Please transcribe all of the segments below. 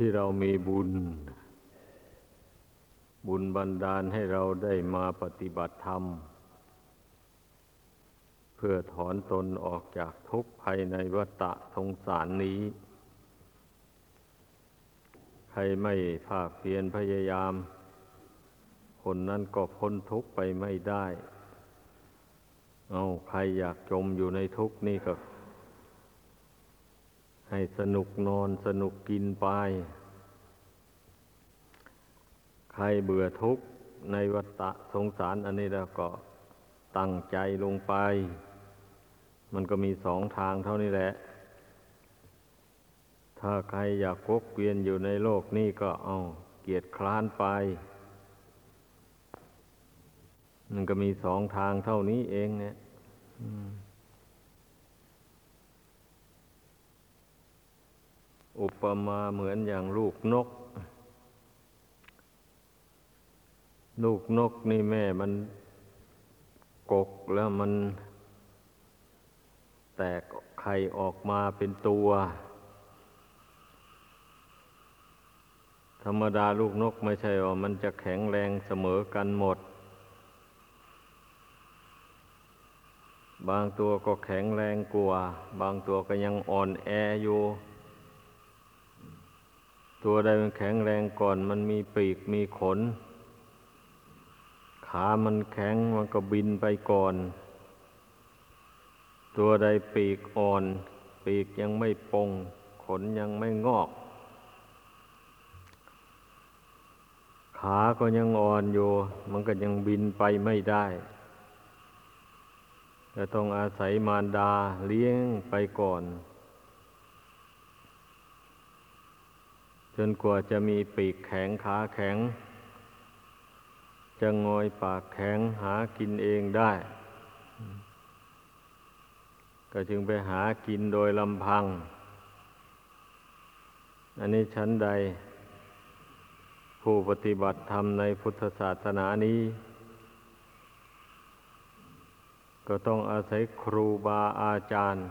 ที่เรามีบุญ บุญบันดาลให้เราได้มาปฏิบัติธรรม เพื่อถอนตนออกจากทุกข์ภายในวัฏสงสารนี้ ใครไม่ภาคเพียรพยายาม คนนั้นก็พ้นทุกข์ไปไม่ได้ เอาใครอยากจมอยู่ในทุกข์นี่ก็ ให้สนุกนอนสนุกกินไป ใครเบื่อทุกข์ในวัฏสงสารอันนี้แล้วก็ตั้งใจลงไป มันก็มีสองทางเท่านี้แหละ ถ้าใครอยากกกเกวียนอยู่ในโลกนี้ก็เอาเกียรติคร้านไป มันก็มีสองทางเท่านี้เองเนี่ยอุ อุปมาเหมือนอย่างลูกนก ลูกนกนี่แม่มันกกแล้วมัน แตกไข่ออกมาเป็นตัว ธรรมดาลูกนกไม่ใช่ว่ามันจะแข็งแรงเสมอกันหมด บางตัวก็แข็งแรงกว่า บางตัวก็ยังอ่อนแออยู่ ตัวใดมันแข็งแรงก่อน มันมีปีกมีขน ขามันแข็งมันก็บินไปก่อน ตัวใดปีกอ่อน ปีกยังไม่ปง ขนยังไม่งอก ขาก็ยังอ่อนอยู่ มันก็ยังบินไปไม่ได้จะต้องอาศัยมารดาเลี้ยงไปก่อน จนกว่าจะมีปีกแข็งขาแข็ง จะงอยปากแข็งหากินเองได้ ก็จึงไปหากินโดยลำพัง อันนี้ชั้นใด ผู้ปฏิบัติธรรมในพุทธศาสนานี้ ก็ต้องอาศัยครูบาอาจารย์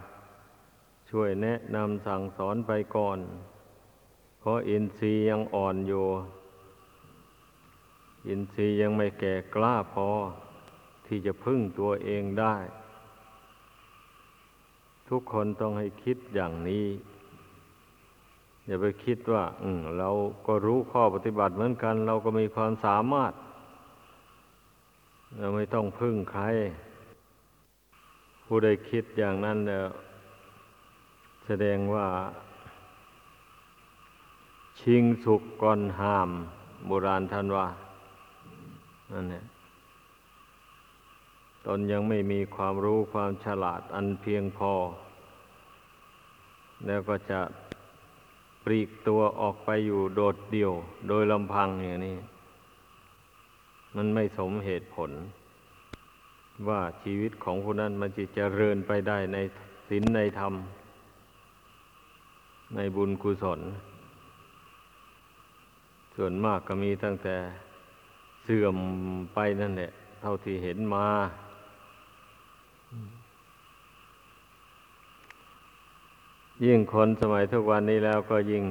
ช่วยแนะนำสั่งสอนไปก่อน ราะอินทรีย์ยังอ่อนอยู่ อินทรีย์ยังไม่แก่กล้าพอ ที่จะพึ่งตัวเองได้ ทุกคนต้องให้คิดอย่างนี้ อย่าไปคิดว่า อืมเราก็รู้ข้อปฏิบัติเหมือนกัน เราก็มีความสามารถ เราไม่ต้องพึ่งใคร ผู้ใดคิดอย่างนั้นเนี่ยแสดงว่า ชิงสุกก่อนหาม โบราณท่านว่านั่นเนี่ยตนยังไม่มีความรู้ความฉลาดอันเพียงพอ แล้วก็จะปลีกตัวออกไปอยู่โดดเดี่ยว โดยลำพังอย่างนี้ มันไม่สมเหตุผล ว่าชีวิตของผู้นั้นมันจะเจริญไปได้ในศีลในธรรม ในบุญกุศล ส่วนมากก็มีตั้งแต่เสื่อมไปนั่นแหละ เท่าที่เห็นมา ยิ่งคนสมัยทุกวันนี้แล้วก็ยิ่ง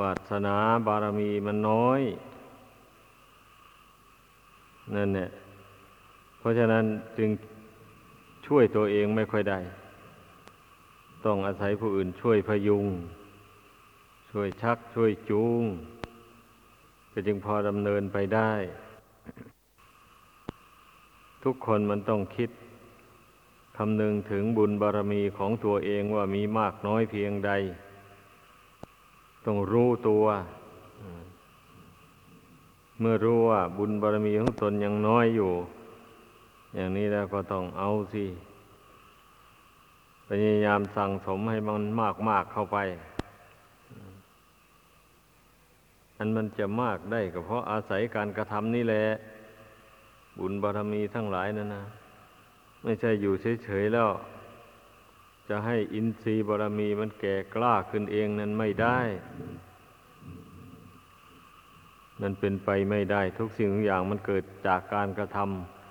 วาสนาบารมีมันน้อย นั่นเนี่ยเพราะฉะนั้นจึงช่วยตัวเองไม่ค่อยได้ ต้องอาศัยผู้อื่นช่วยพยุง ช่วยชักช่วยจูง ก็จึงพอดำเนินไปได้ ทุกคนมันต้องคิดคำนึงถึงบุญบารมีของตัวเองว่ามีมากน้อยเพียงใด ต้องรู้ตัว เมื่อรู้ว่าบุญบารมีของตนยังน้อยอยู่ อย่างนี้แล้วก็ต้องเอาสิพยายามสั่งสมให้มันมากมากเข้าไป อันมันจะมากได้ก็เพราะอาศัยการกระทำนี่แหละ บุญบารมีทั้งหลายนั่นนะ ไม่ใช่อยู่เฉยๆแล้ว จะให้อินทรีย์บารมีมันแก่กล้าขึ้นเองนั้นไม่ได้ มันเป็นไปไม่ได้ ทุกสิ่งทุกอย่างมันเกิดจากการกระท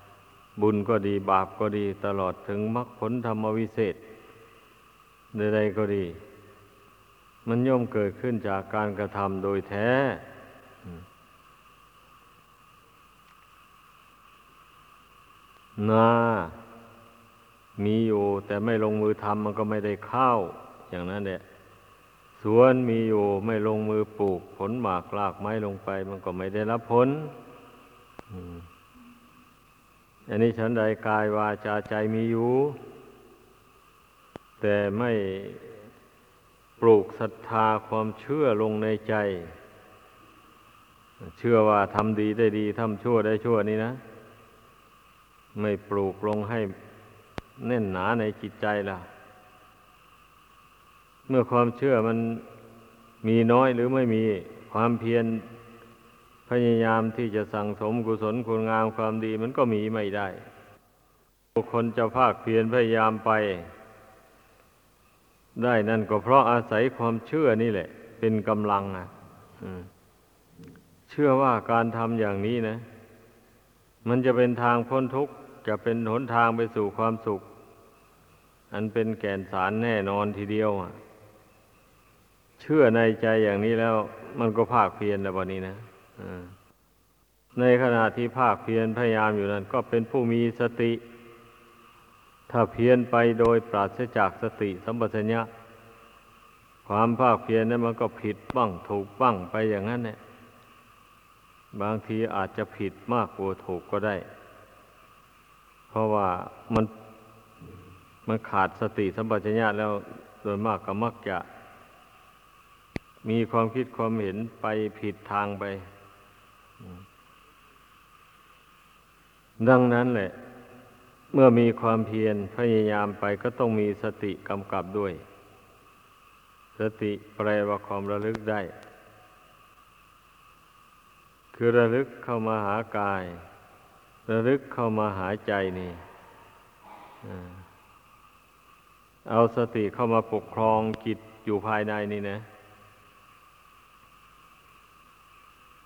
ำบุญก็ดีบาปก็ดีตลอดถึงมรรคผลธรรมวิเศษใดๆก็ดี มันย่อมเกิดขึ้นจากการกระทำโดยแท้ นา มีอยู่แต่ไม่ลงมือทำมันก็ไม่ได้ข้าวอย่างนั้นแหละสวนมีอยู่ไม่ลงมือปลูก ผลหมากลากไม้ลงไป มันก็ไม่ได้รับผลอันนี้ฉันใดกายวาจาใจมีอยู่ แต่ไม่ ลูกศรัทธาความเชื่อลงในใจ เชื่อว่าทำดีได้ดีทำชั่วได้ชั่วนี่นะ ไม่ปลูกลงให้แน่นหนาในจิตใจล่ะ เมื่อความเชื่อมันมีน้อยหรือไม่มีความเพียรพยายามที่จะสั่งสมกุศลคุณงามความดีมันก็มีไม่ได้ บุคคลจะภาคเพียรพยายามไป ได้นั่นก็เพราะอาศัยความเชื่อนี่แหละ เป็นกำลังอะเชื่อว่าการทำอย่างนี้นะ มันจะเป็นทางพ้นทุกข์จะเป็นหนทางไปสู่ความสุข อันเป็นแก่นสารแน่นอนทีเดียวอะเชื่อในใจอย่างนี้แล้ว มันก็ภาคเพียรแล้ววันนี้นะในขณะที่ภาคเพียรพยายามอยู่นั้น ก็เป็นผู้มีสติ ถ้าเพียรไปโดยปราศจากสติสัมปชัญญะ ความภาคเพียรนั้นมันก็ผิดบ้างถูกบ้างไปอย่างนั้นเนี่ยบางทีอาจจะผิดมากกว่าถูกก็ได้ เพราะว่ามันมันขาดสติสัมปชัญญะแล้วโดยมากก็มักจะมีความคิดความเห็นไปผิดทางไป ดังนั้นแหละ เมื่อมีความเพียรพยายามไปก็ต้องมีสติกำกับด้วย สติแปลว่าความระลึกได้ คือระลึกเข้ามาหากาย ระลึกเข้ามาหาใจนี่เอาสติเข้ามาปกครองจิตอยู่ภายในนี่นะ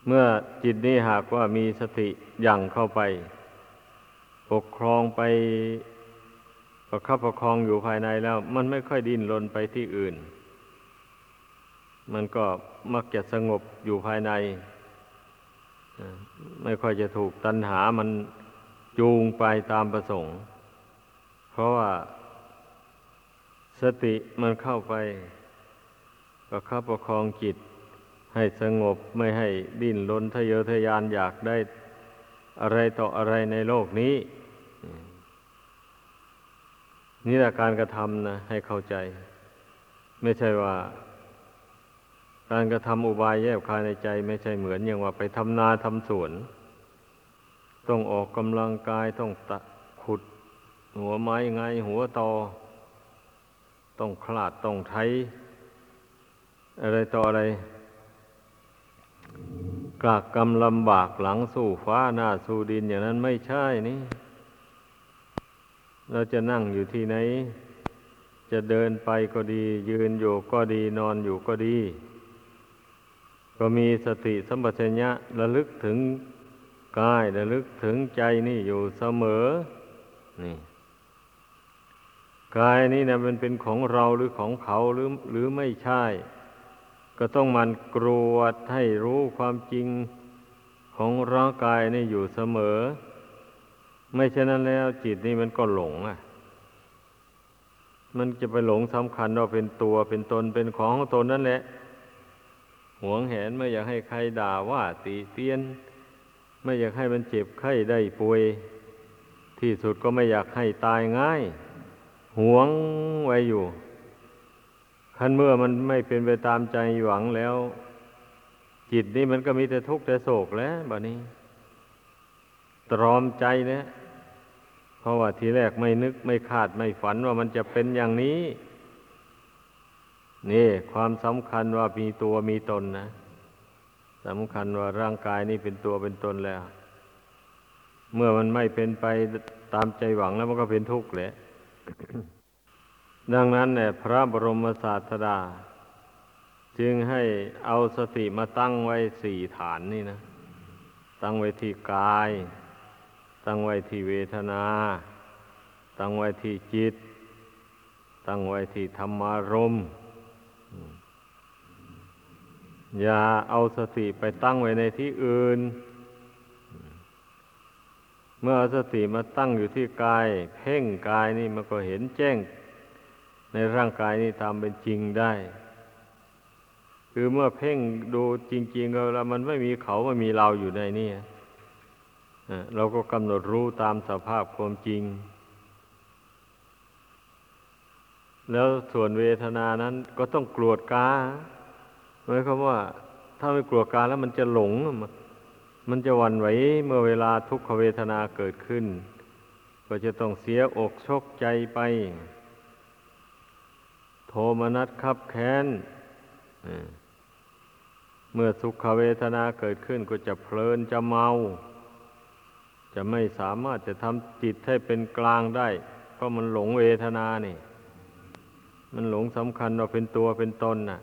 เมื่อจิตนี้หากว่ามีสติยั่งเข้าไป ปกครองไปประคับประคองอยู่ภายในแล้ว มันไม่ค่อยดิ้นรนไปที่อื่น มันก็มักจะสงบอยู่ภายใน ไม่ค่อยจะถูกตัณหามันจูงไปตามประสงค์ เพราะว่าสติมันเข้าไปประคับประคองจิต ให้สงบไม่ให้ดิ้นรนทะเยอทะยานอยากได้อะไรต่ออะไรในโลกนี้ นี่แหละการกระทำนะให้เข้าใจ ไม่ใช่ว่า การกระทำอุบายแยบคายในใจ ไม่ใช่เหมือนอย่างว่าไปทำนาทำสวน ต้องออกกำลังกายต้องตะขุด หัวไม้ไงหัวตอ ต้องคลาดต้องไถอะไรต่ออะไรกากกรรมลำบากหลังสู่ฟ้าหน้าสู่ดินอย่างนั้นไม่ใช่นี่ เราจะนั่งอยู่ที่ไหน จะเดินไปก็ดี ยืนอยู่ก็ดีนอนอยู่ก็ดี ก็มีสติสัมปชัญญะระลึกถึงกายระลึกถึงใจนี่อยู่เสมอ นี่กายนี่นะมันเป็นของเราหรือของเขาหรือหรือไม่ใช่ ก็ต้องมันกรวดให้รู้ความจริงของร่างกายนี่อยู่เสมอ ไม่เช่นนั้นแล้วจิตนี่มันก็หลงอะ มันจะไปหลงสำคัญว่าเป็นตัวเป็นตนเป็นของของตนนั่นแหละ หวงแหนไม่อยากให้ใครด่าว่าตีเตียน ไม่อยากให้มันเจ็บไข้ได้ป่วย ที่สุดก็ไม่อยากให้ตายง่าย หวงไว้อยู่คันเมื่อมันไม่เป็นไปตามใจหวังแล้ว จิตนี้มันก็มีแต่ทุกข์แต่โศกแล้วบบนี้ ตรอมใจเนี่ย ราะว่าทีแรกไม่นึกไม่คาดไม่ฝันว่ามันจะเป็นอย่างนี้ นี่ ความสำคัญว่ามีตัวมีตนนะสำคัญว่าร่างกายนี้เป็นตัวเป็นตนแล้ว เมื่อมันไม่เป็นไปตามใจหวังแล้วมันก็เป็นทุกข์แหละดังนั้นเนี่ยพระบรมศาสดา จึงให้เอาสติมาตั้งไว้สี่ฐานนี่นะ ตั้งไว้ที่กาย ตั้งไว้ที่เวทนา ตั้งไว้ที่จิต ตั้งไว้ที่ธรรมารมอย่าเอาสติไปตั้งไว้ในที่อื่น เมื่อเอาสติมาตั้งอยู่ที่กาย เพ่งกายนี่มันก็เห็นแจ้ง ในร่างกายนี่ตามเป็นจริงได้ คือเมื่อเพ่งดูจริงๆแล้วมันไม่มีเขาไม่มีเราอยู่ในนี่ เราก็กำหนดรู้ตามสภาพความจริง แล้วส่วนเวทนานั้นก็ต้องกรวดกาหมายความว่า ถ้าไม่กลัวกาแล้วมันจะหลง มันจะหวันไหวเมื่อเวลาทุกขเวทนาเกิดขึ้น ก็จะต้องเสียอกชกใจไป โทมนัสขับแค้นเมื่อสุขเวทนาเกิดขึ้นก็จะเพลินจะเมา จะไม่สามารถจะทำจิตให้เป็นกลางได้เพราะมันหลงเวทนานี่ มันหลงสำคัญว่าเป็นตัวเป็นตนน่ะ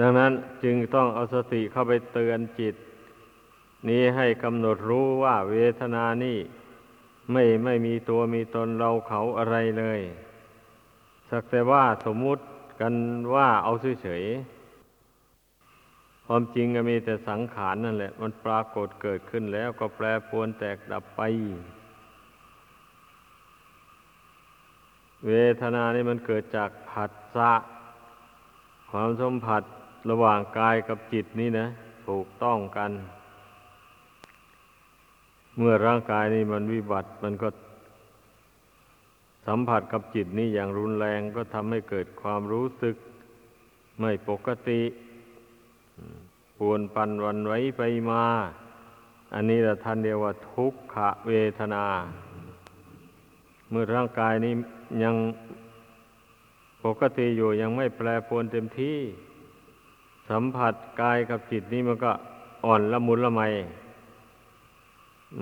ดังนั้นจึงต้องเอาสติเข้าไปเตือนจิต นี้ให้กำหนดรู้ว่าเวทนานี่ ไม่ไม่มีตัวมีตนเราเขาอะไรเลย สักแต่ว่าสมมุติกันว่าเอาเฉยๆ ความจริงก็มีแต่สังขารนั่นแหละ มันปรากฏเกิดขึ้นแล้วก็แปรปรวนแตกดับไป เวทนานี่มันเกิดจากผัสสะ ความสัมผัสระหว่างกายกับจิตนี่นะ ถูกต้องกัน เมื่อร่างกายนี่มันวิบัติมันก็สัมผัสกับจิตนี่อย่างรุนแรงก็ทำให้เกิดความรู้สึกไม่ปกติ ปวนปันวันไว้ไปมา อันนี้ละท่านเรียกว่าทุกขเวทนา เมื่อร่างกายนี้ยังปกติอยู่ยังไม่แปรปรวนเต็มที่ สัมผัสกายกับจิตนี่มันก็อ่อนละมุนละไม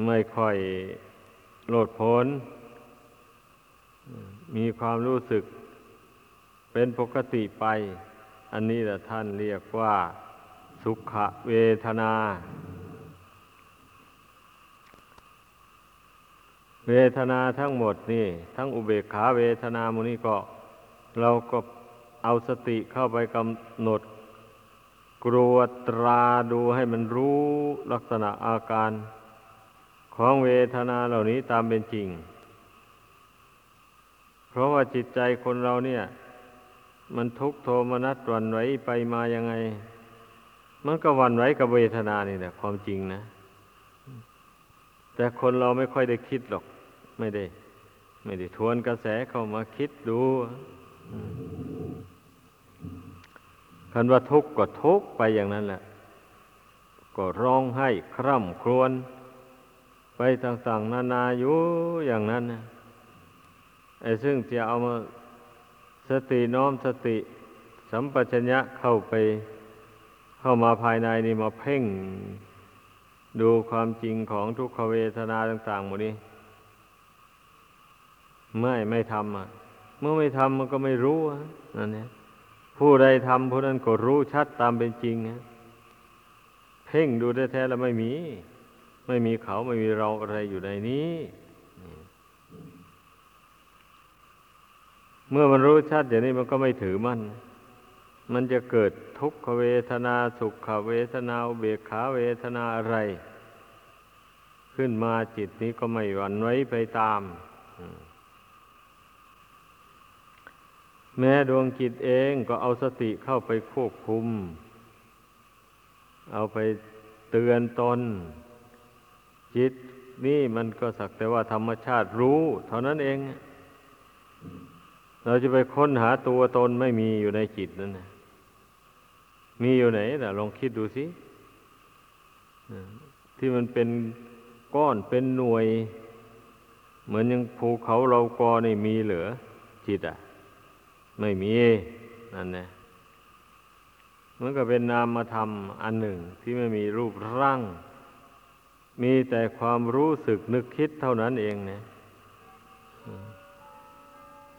ไม่ค่อยโลดพ้นมีความรู้สึกเป็นปกติไป อันนี้แหละท่านเรียกว่า สุขเวทนา เวทนาทั้งหมดนี่ ทั้งอุเบกขาเวทนามูนี้ก็ เราก็เอาสติเข้าไปกำหนดกรวตราดูให้มันรู้ลักษณะอาการของเวทนาเหล่านี้ตามเป็นจริง เพราะว่าจิตใจคนเราเนี่ย มันทุกโทมนัสวันไหวไปมายังไง มันก็วันไหวกับเวทนานี่แหละความจริงนะ แต่คนเราไม่ค่อยได้คิดหรอก ไม่ได้ ไม่ได้ทวนกระแสเข้ามาคิดดูคันว่าทุกข์ก็ทุกข์ไปอย่างนั้นแหละ ก็ร้องไห้คร่ำครวญไปต่างๆ นานาอยู่อย่างนั้นนะไอ้ซึ่งจะเอามาสติน้อมสติ สัมปชัญญะเข้าไป เข้ามาภายในนี่มาเพ่ง ดูความจริงของทุกขเวทนาต่างๆหมดนี้ ไม่ไม่ทำอะ เมื่อไม่ทำมันก็ไม่รู้นั่นเนี่ยผู้ใดทำผู้นั้นก็รู้ชัดตามเป็นจริงนะเพ่งดูแท้ๆแล้วไม่มี ไม่มีเขาไม่มีเราอะไรอยู่ในนี้ เมื่อมันรู้ชัดอย่างนี้มันก็ไม่ถือมันมันจะเกิด ทุกขเวทนาสุขเวทนาเบกขาเวทนาอะไร ขึ้นมาจิตนี้ก็ไม่หวั่นไหวไปตาม แม้ดวงจิตเองก็เอาสติเข้าไปควบคุม เอาไปเตือนตน จิตนี่มันก็สักแต่ว่าธรรมชาติรู้ เท่านั้นเอง เราจะไปค้นหาตัวตนไม่มีอยู่ในจิตนั่นนะ มีอยู่ไหนล่ะลองคิดดูสิที่มันเป็นก้อนเป็นหน่วย เหมือนยังภูเขาเรากอนี่มีเหลือ จิตอะ ไม่มีนั่นนะมันก็เป็นนามธรรมอันหนึ่ง ที่ไม่มีรูปร่าง มีแต่ความรู้สึกนึกคิดเท่านั้นเองนะ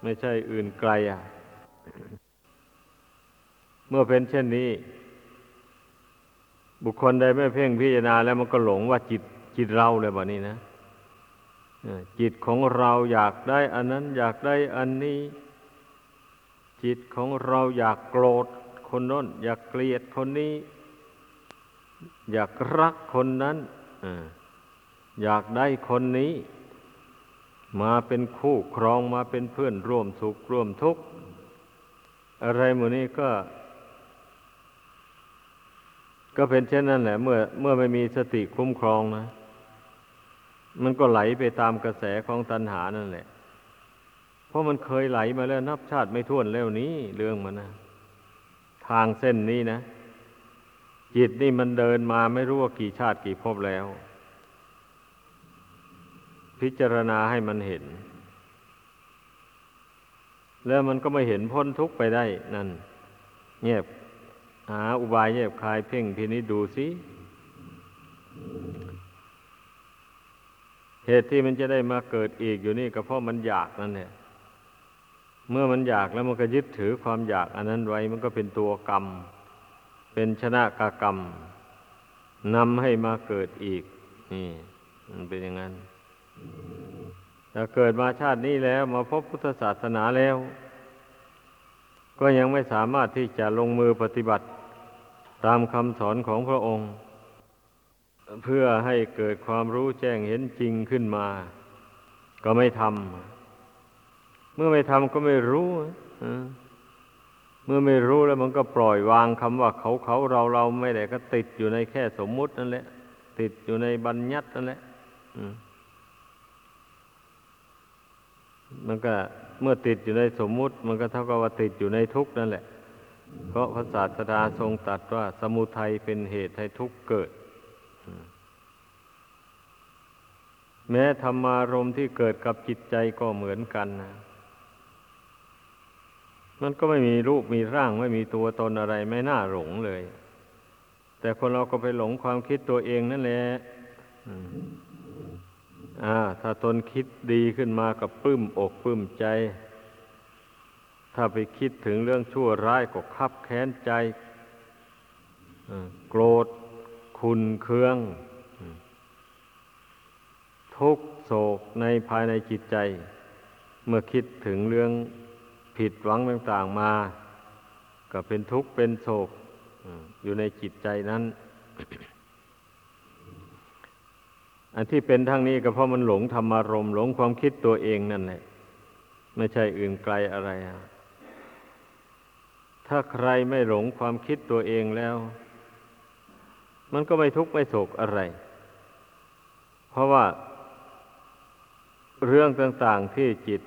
ไม่ใช่อื่นไกลอะ เมื่อเป็นเช่นนี้ บุคคลใดไม่เพ่งพิจารณาแล้วมันก็หลงว่าจิตจิตเราเลยแบบนี้นะจิตของเราอยากได้ อันนั้นอยากได้อันนี้ จิตของเราอยากโกรธคนน้น อยากเกลียดคนนี้ อยากรักคนนั้นอาอยากได้คนนี้ มาเป็นคู่ครองมาเป็นเพื่อนร่วมสุขร่วมทุกข์ อะไรหมดนี้ก็ ก็เป็นเช่นนั้นแหละ เมื่อเมื่อไม่มีสติคุ้มครองนะ มันก็ไหลไปตามกระแสของตัณหานั่นแหละ เพราะมันเคยไหลมาแล้วนับชาติไม่ท้วนแล้วนี้เรื่องมันนะทางเส้นนี้นะ จิตนี่มันเดินมาไม่รู้ว่ากี่ชาติกี่ภพแล้ว พิจารณาให้มันเห็น แล้วมันก็ไม่เห็นพ้นทุกข์ไปได้นั่นเงียบ หาอุบายเยบคลายเพ่งทีนี้ดูสิเหตุที่มันจะได้มาเกิดอีกอยู่นี่ก็เพราะมันอยากนั่นแหละเมื่อมันอยากแล้วมันก็ยึดถือความอยาก อันนั้นไว้มันก็เป็นตัวกรรม เป็นชนะกากรรมนำให้มาเกิดอีก นี่ มันเป็นอย่างนั้นถ้าเกิดมาชาตินี้แล้ว มาพบพุทธศาสนาแล้ว ก็ยังไม่สามารถที่จะลงมือปฏิบัติ ตามคำสอนของพระองค์ เพื่อให้เกิดความรู้แจ้งเห็นจริงขึ้นมา ก็ไม่ทำเมื่อไม่ทำก็ไม่รู้เมื่อไม่รู้แล้วมันก็ปล่อยวางคำว่าเขาเขาเราเราไม่ได้ก็ติดอยู่ในแค่สมมุตินั่นแหละ ติดอยู่ในบัญญัตินั่นแหละมันก็เมื่อติดอยู่ในสมมุติ มันก็เท่ากับว่าติดอยู่ในทุกข์นั่นแหละ เพราะพระศาสดาทรงตรัสว่าสมุทัยเป็นเหตุให้ทุกข์เกิด แม้ธรรมารมที่เกิดกับจิตใจก็เหมือนกันนะมันก็ไม่มีรูปมีร่างไม่มีตัวตนอะไรไม่น่าหลงเลย แต่คนเราก็ไปหลงความคิดตัวเองนั่นแหละอ่า ถ้าตนคิดดีขึ้นมากับปลื้มอกปลื้มใจ ถ้าไปคิดถึงเรื่องชั่วร้ายก็คับแค้นใจ โกรธ คุณเคือง ทุกโศกในภายในจิตใจ เมื่อคิดถึงเรื่องผิดหวังต่างๆมา ก็เป็นทุกข์เป็นโศกอยู่ในจิตใจนั้น อันที่เป็นทั้งนี้ก็เพราะมันหลงธรรมารมหลงความคิดตัวเองนั่นแหละไม่ใช่อื่นไกลอะไร ถ้าใครไม่หลงความคิดตัวเองแล้ว มันก็ไม่ทุกข์ไม่โศกอะไร เพราะว่า เรื่องต่างๆที่จิต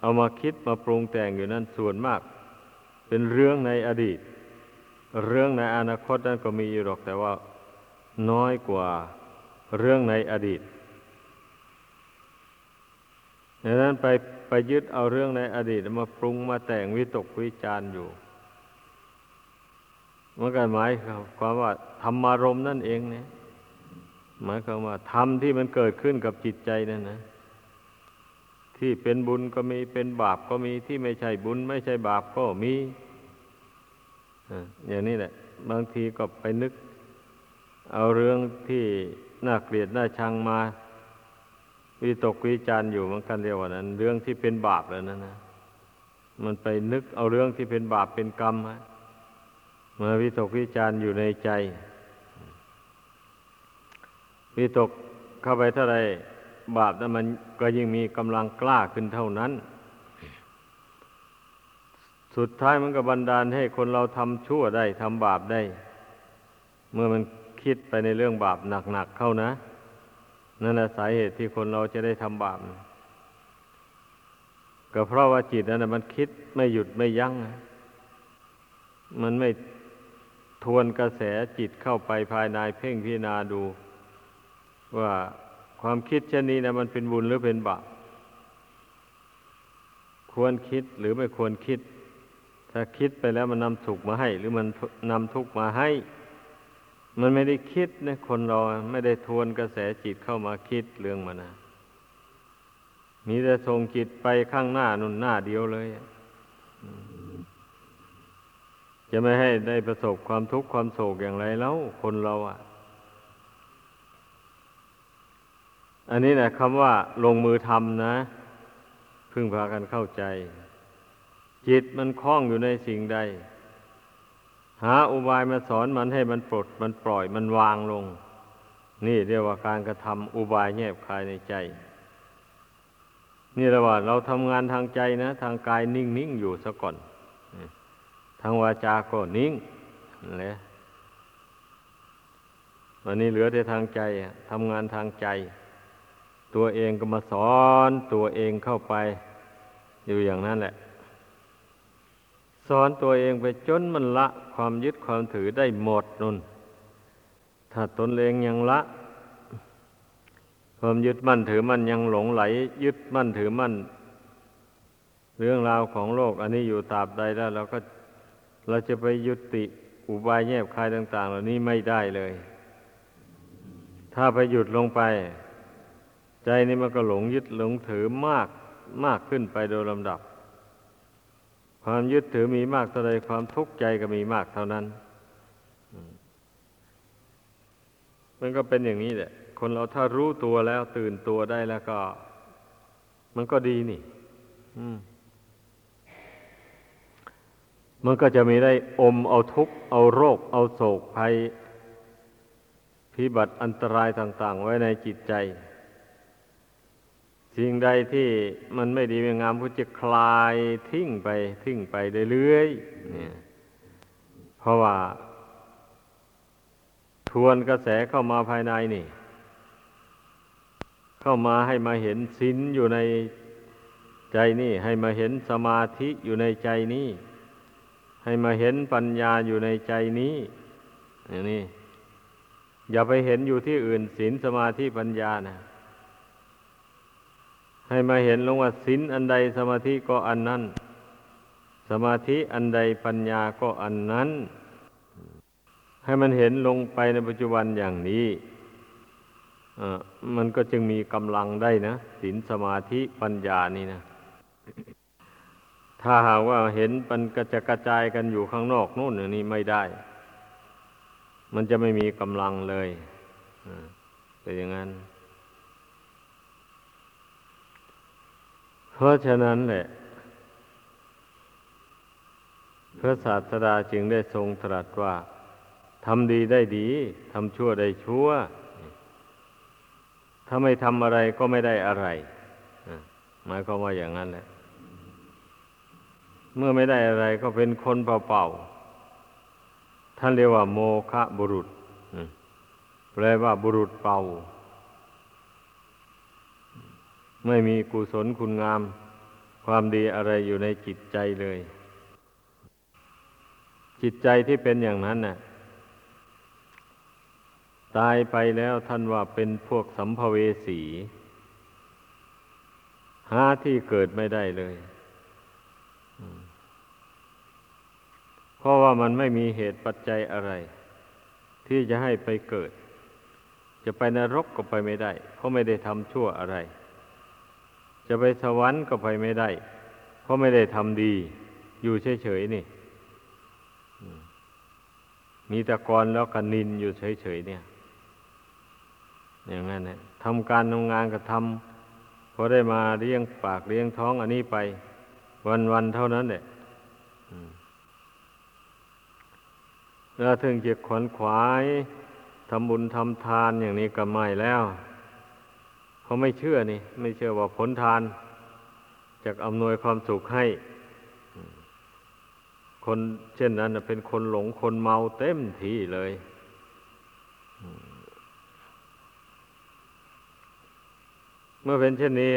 เอามาคิดมาปรุงแต่งอยู่นั้นส่วนมาก เป็นเรื่องในอดีต เรื่องในอนาคตนั้นก็มีอยู่หรอกแต่ว่า น้อยกว่าเรื่องในอดีตดังนั้นไป ไปยึดเอาเรื่องในอดีตมาปรุงมาแต่งวิตกวิจารอยู่เมันก็หมายความว่าธรรมารมนั่นเองเนี่ยหมายความว่าธรรมที่มันเกิดขึ้นกับจิตใจนั่นนะ ที่เป็นบุญก็มีเป็นบาปก็มีที่ไม่ใช่บุญ ไม่ใช่บาปก็มีอย่างนี้แหละ บางทีก็ไปนึก เอาเรื่องที่น่าเกลียดน่าชังมา วิตกวิจารอยู่มันกันเดียวว่านั้น เรื่องที่เป็นบาปแล้วนั่นนะมันไปนึกเอาเรื่องที่เป็นบาปเป็นกรรมมาวิตกวิจารอยู่ในใจ วิตกเข้าไปเท่าไรบาปนั้นมันก็ยิ่งมีกำลังกล้าขึ้นเท่านั้น สุดท้ายมันก็บันดาลให้คนเราทำชั่วได้ทำบาปได้ เมื่อมันคิดไปในเรื่องบาปหนักๆเข้านะ นั่นแหละสาเหตุที่คนเราจะได้ทำบาปก็เพราะว่าจิตนั้นมันคิดไม่หยุดไม่ยัง้งมันไม่ทวนกระแสจิตเข้าไปภายในเพ่งพิจารณาดู ว่าความคิดเช่นนี้นะมันเป็นบุญหรือเป็นบาปควรคิดหรือไม่ควรคิด ถ้าคิดไปแล้วมันนำสุขมาให้ หรือมันนำทุกข์มาให้ มันไม่ได้คิดนะคนเราไม่ได้ทวนกระแสจิตเข้ามาคิดเรื่องมันนะมีแต่ส่งจิตไปข้างหน้านุ่นหน้าเดียวเลย จะไม่ให้ได้ประสบความทุกข์ความโศกอย่างไรแล้วคนเราอะ อันนี้นะคำว่าลงมือทำนะพึ่งพากันเข้าใจ จิตมันคล้องอยู่ในสิ่งใด หาอุบายมาสอนมันให้มันปลดมันปล่อยมันวางลง นี่เรียกว่าการกระทำอุบายแยบคายในใจ นี่แหว่าเราทำงานทางใจนะ ทางกายนิ่งนิ่งอยู่ซะก่อน ทางวาจาก็นิ่งนั่แหละวันนี้เหลือแต่ทางใจทำงานทางใจ ตัวเองก็มาสอนตัวเองเข้าไป อยู่อย่างนั้นแหละ สอนตัวเองไปจนมันละ ความยึดความถือได้หมดนุ่น ถ้าตนเองยังละ ความยึดมั่นถือมั่นยังหลงไหล ยึดมั่นถือมั่น เรื่องราวของโลก อันนี้อยู่ตราบใดแล้วเราก็เราจะไปยุติอุบายแยบคายต่าง ๆ เหล่านี้ไม่ได้เลย ถ้าไปหยุดลงไป ใจนี่มันก็หลงยึดหลงถือมากมากขึ้นไปโดยลำดับ ความยึดถือมีมากเท่าใดความทุกข์ใจก็มีมากเท่านั้น มันก็เป็นอย่างนี้แหละ คนเราถ้ารู้ตัวแล้วตื่นตัวได้แล้วก็ มันก็ดีนี่มมันก็จะมีได้อมเอาทุกข์เอาโรค เอาโศกภัยพิบัติอันตรายต่าง ๆ ไว้ในจิตใจ สิ่งใดที่มันไม่ดีไม่งามก็จะคลายทิ้งไปทิ้งไปเรื่อยๆเนี่ย เพราะว่า ทวนกระแสเข้ามาภายในนี่ เข้ามาให้มาเห็นศีลอยู่ในใจนี่ ให้มาเห็นสมาธิอยู่ในใจนี่ ให้มาเห็นปัญญาอยู่ในใจนี้อย่างนี้ อย่าไปเห็นอยู่ที่อื่นศีลสมาธิปัญญานะ ให้มาเห็นลงว่าศีลอันใดสมาธิก็อันนั้น สมาธิอันใดปัญญาก็อันนั้น ให้มันเห็นลงไปในปัจจุบันอย่างนี้มันก็จึงมีกำลังได้นะศีลสมาธิปัญญานี่นะ ถ้าหากว่าเห็นมันกระจะกระจายกันอยู่ข้างนอกนู่นนี่ไม่ได้ มันจะไม่มีกำลังเลยเป็นอย่างนั้น เพราะฉะนั้นแหละ พระศาสดาจึงได้ทรงตรัสว่าทำดีได้ดีทำชั่วได้ชั่ว ถ้าไม่ทำอะไรก็ไม่ได้อะไรหมายความว่าอย่างนั้นแหละ เมื่อไม่ได้อะไรก็เป็นคนเปล่าๆท่านเรียกว่า โมคะบุรุษแปลว่าบุรุษเป่า ไม่มีกุศลคุณงาม ความดีอะไรอยู่ในจิตใจเลย จิตใจที่เป็นอย่างนั้นน่ะ ตายไปแล้วท่านว่าเป็นพวกสัมภเวสี หาที่เกิดไม่ได้เลย เพราะว่ามันไม่มีเหตุปัจจัยอะไร ที่จะให้ไปเกิด จะไปนรกก็ไปไม่ได้ เพราะไม่ได้ทำชั่วอะไร จะไปสวรรค์ก็ไปไม่ได้ เพราะไม่ได้ทำดี อยู่เฉยๆนี่ มีตะกอนแล้วกันนินอยู่เฉยๆเนี่ย อย่างนั้นเนี่ยทำการทำงานก็ทำพอได้มาเลี้ยงปากเลี้ยงท้องอันนี้ไป วันๆเท่านั้นเนี่ยแล้วถึงจะขวนขวายทำบุญทำทานอย่างนี้ก็ไม่แล้ว เขาไม่เชื่อนี่ ไม่เชื่อว่าผลทานจะอำนวยความสุขให้ คนเช่นนั้นเป็นคนหลงคนเมาเต็มที่เลยเมื่อเป็นเช่นนี้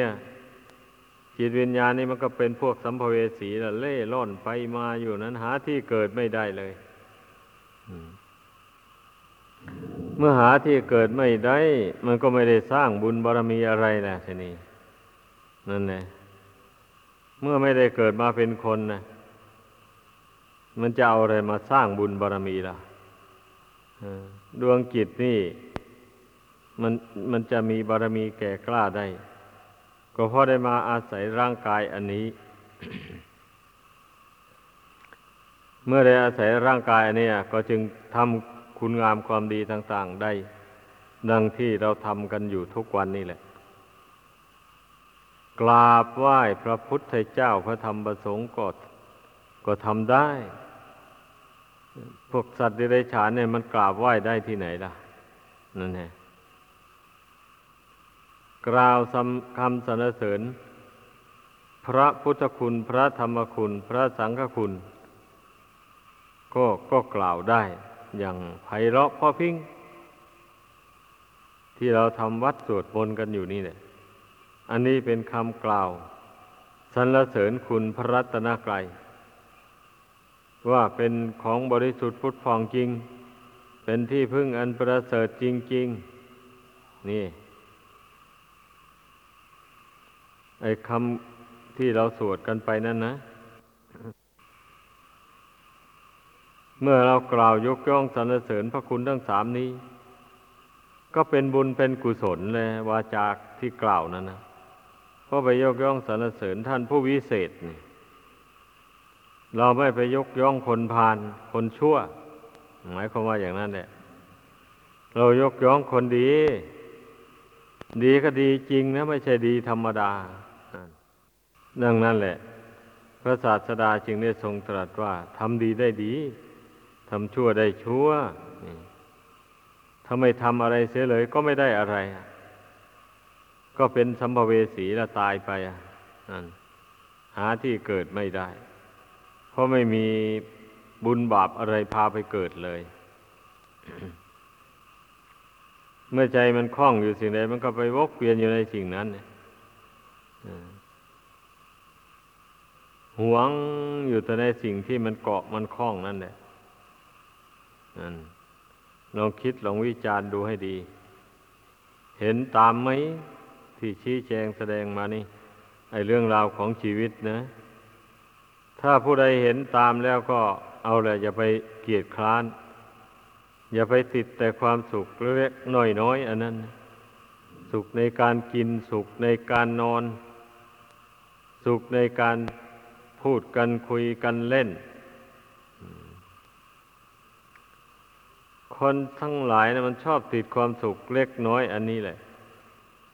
จิตวิญญาณนี่มันก็เป็นพวกสัมภเวสีละเล่ร่อนไปมาอยู่นั้นหาที่เกิดไม่ได้เลย เมื่อหาที่เกิดไม่ได้ มันก็ไม่ได้สร้างบุญบารมีอะไรนะทีนี้นั่นแหละเมื่อไม่ได้เกิดมาเป็นคนนะมันจะเอาอะไรมาสร้างบุญบารมีล่ะดวงจิตนี่ มันมันจะมีบารมีแก่กล้าได้ ก็เพราะได้มาอาศัยร่างกายอันนี้ เมื่อได้อาศัยร่างกายอันนี้ก็จึงทำ คุณงามความดีต่าง ๆ ได้ ดังที่เราทำกันอยู่ทุกวันนี่แหละ กราบไหว้พระพุทธเจ้าพระธรรมประสงค์ก็ก็ทำได้ พวกสัตว์เรัจฉานเนี่ยมันกราบไหว้ได้ที่ไหนล่ะ นั่นแหละกล่าวคำสรรเสริญ พระพุทธคุณ พระธรรมคุณ พระสังฆคุณ ก็ก็กล่าวได้ อย่างไพเราะพ่อพิงที่เราทำวัดสวดมนต์กันอยู่นี่เนี่ย อันนี้เป็นคำกล่าวสรรเสริญคุณพระรัตนกรัยว่าเป็นของบริสุทธิ์พุทธฟองจริง เป็นที่พึ่งอันประเสริฐจริง ๆ นี่ไอ้คำที่เราสวดกันไปนั่นนะ เมื่อเรากล่าวยกย่องสรรเสริญพระคุณทั้งสามนี้ ก็เป็นบุญเป็นกุศลเลยวาจากที่กล่าวนั้นนะเพราะไปยกย่องสรรเสริญท่านผู้วิเศษนี่เราไม่ไปยกย่องคนพาลคนชั่ว หมายความว่าอย่างนั้นแหละเรายกย่องคนดี ดีก็ดีจริงนะ ไม่ใช่ดีธรรมดา ดังนั้นแหละ พระศาสดาจึงได้ทรงตรัสว่าทำดีได้ดีำชั่วได้ชั่วถ้าไม่ทำอะไรเสียเลยก็ไม่ได้อะไร ก็เป็นสัมภเวสีแล้วตายไปนั่นหาที่เกิดไม่ได้ เพราะไม่มีบุญบาปอะไรพาไปเกิดเลย เมื่อใจมันคล้องอยู่สิ่งใดมันก็ไปวกเวียนอยู่ในสิ่งนั้นหวงอยู่แต่ในสิ่งที่มันเกาะมันคล้องนั่นแหละ นั่นลองคิดลองวิจารณ์ดูให้ดี เห็นตามไหมที่ชี้แจงแสดงมานี่ไอเรื่องราวของชีวิตนะ ถ้าผู้ใดเห็นตามแล้วก็เอาแหละอย่าไปเกียดคร้าน อย่าไปติดแต่ความสุขเล็กน้อยน้อยอันนั้น สุขในการกินสุขในการนอน สุขในการพูดกันคุยกันเล่น คนทั้งหลายนะมันชอบติดความสุขเล็กน้อยอันนี้แหละ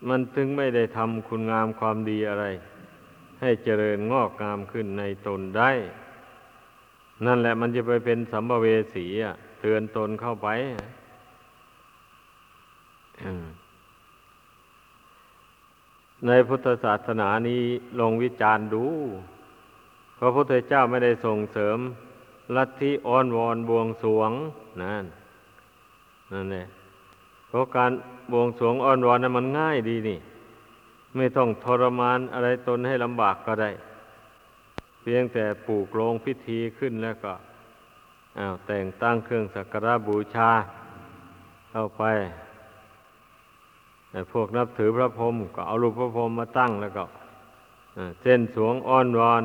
มันถึงไม่ได้ทำคุณงามความดีอะไร ให้เจริญงอกงามขึ้นในตนได้ นั่นแหละมันจะไปเป็นสัมภเวสีอะ เตือนตนเข้าไปในพุทธศาสนานี้ลงวิจารณ์ดู พระพุทธเจ้าไม่ได้ส่งเสริมลัทธิอ้อนวอนบวงสวงนั่น นั่นแหละเพราะการบวงสวงอ้อนวอนนั้นมันง่ายดีนี่ ไม่ต้องทรมานอะไรตนให้ลำบากก็ได้ เพียงแต่ปลูกโรงพิธีขึ้นแล้วก็อาแต่งตั้งเครื่องสักการะบูชาเข้าไปแต่พวกนับถือพระพรหมก็เอารูปพระพรหมมาตั้งแล้วก็เส้นสวงอ้อนวอน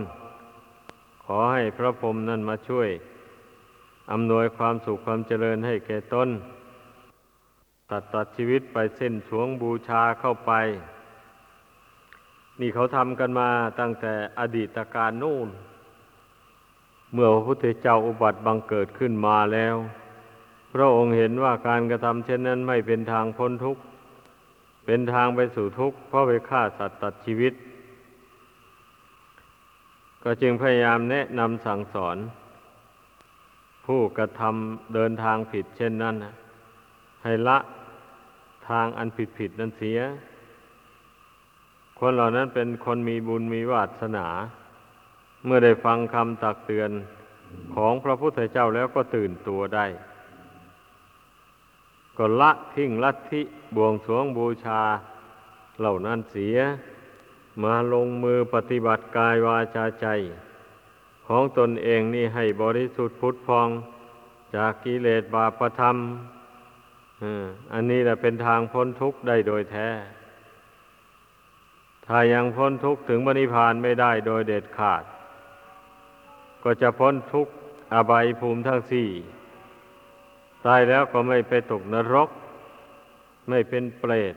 ขอให้พระพรหมนั่นมาช่วยอำนวยความสุขความเจริญให้แก่ตน ตัดตัดชีวิตไปเส้นสวงบูชาเข้าไป นี่เขาทำกันมาตั้งแต่อดีตการนู่น เมื่อพระพุทธเจ้าอุบัติบังเกิดขึ้นมาแล้ว พระองค์เห็นว่าการกระทำเช่นนั้นไม่เป็นทางพ้นทุกข์ เป็นทางไปสู่ทุกข์ เพราะไปฆ่าสัตว์ตัดชีวิต ก็จึงพยายามแนะนำสั่งสอน ผู้กระทำเดินทางผิดเช่นนั้น ให้ละทางอันผิดผิดนั้นเสีย คนเหล่านั้นเป็นคนมีบุญมีวาสนา เมื่อได้ฟังคำตักเตือนของพระพุทธเจ้าแล้วก็ตื่นตัวได้ ก็ละทิ้งลัทธิบวงสวงบูชา เหล่านั้นเสีย มาลงมือปฏิบัติกายวาจาใจ ของตนเองนี่ให้บริสุทธิ์พุทธพอง จากกิเลสบาปธรรม อันนี้แหละเป็นทางพ้นทุกข์ได้โดยแท้ ถ้ายังพ้นทุกข์ถึงบริพานไม่ได้โดยเด็ดขาด ก็จะพ้นทุกข์อบายภูมิทั้งสี่ ตายแล้วก็ไม่ไปตกนรก ไม่เป็นเปรต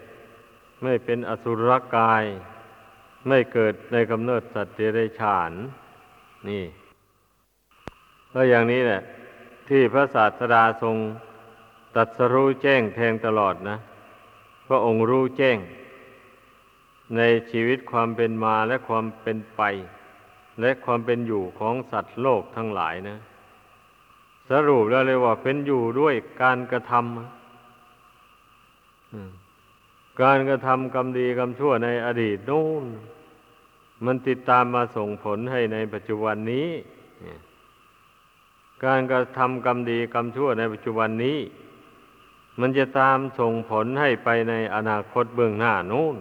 ไม่เป็นอสุรกาย ไม่เกิดในกำเนิดสัตว์เดรัจฉาน นี่ก็อย่างนี้แหละ ที่พระศาสดาทรง ตัดสรู้แจ้งแทงตลอดนะ พระองค์รู้แจ้ง ในชีวิตความเป็นมาและความเป็นไป และความเป็นอยู่ของสัตว์โลกทั้งหลายนะ สรุปแล้วเลยว่าเป็นอยู่ด้วยการกระทำการกระทำกรรมดีกรรมชั่วในอดีตนู่นมันติดตามมาส่งผลให้ในปัจจุบันนี้ การกระทำกรรมดีกรรมชั่วในปัจจุบันนี้ มันจะตามส่งผลให้ไปในอนาคตเบื้องหน้านู่น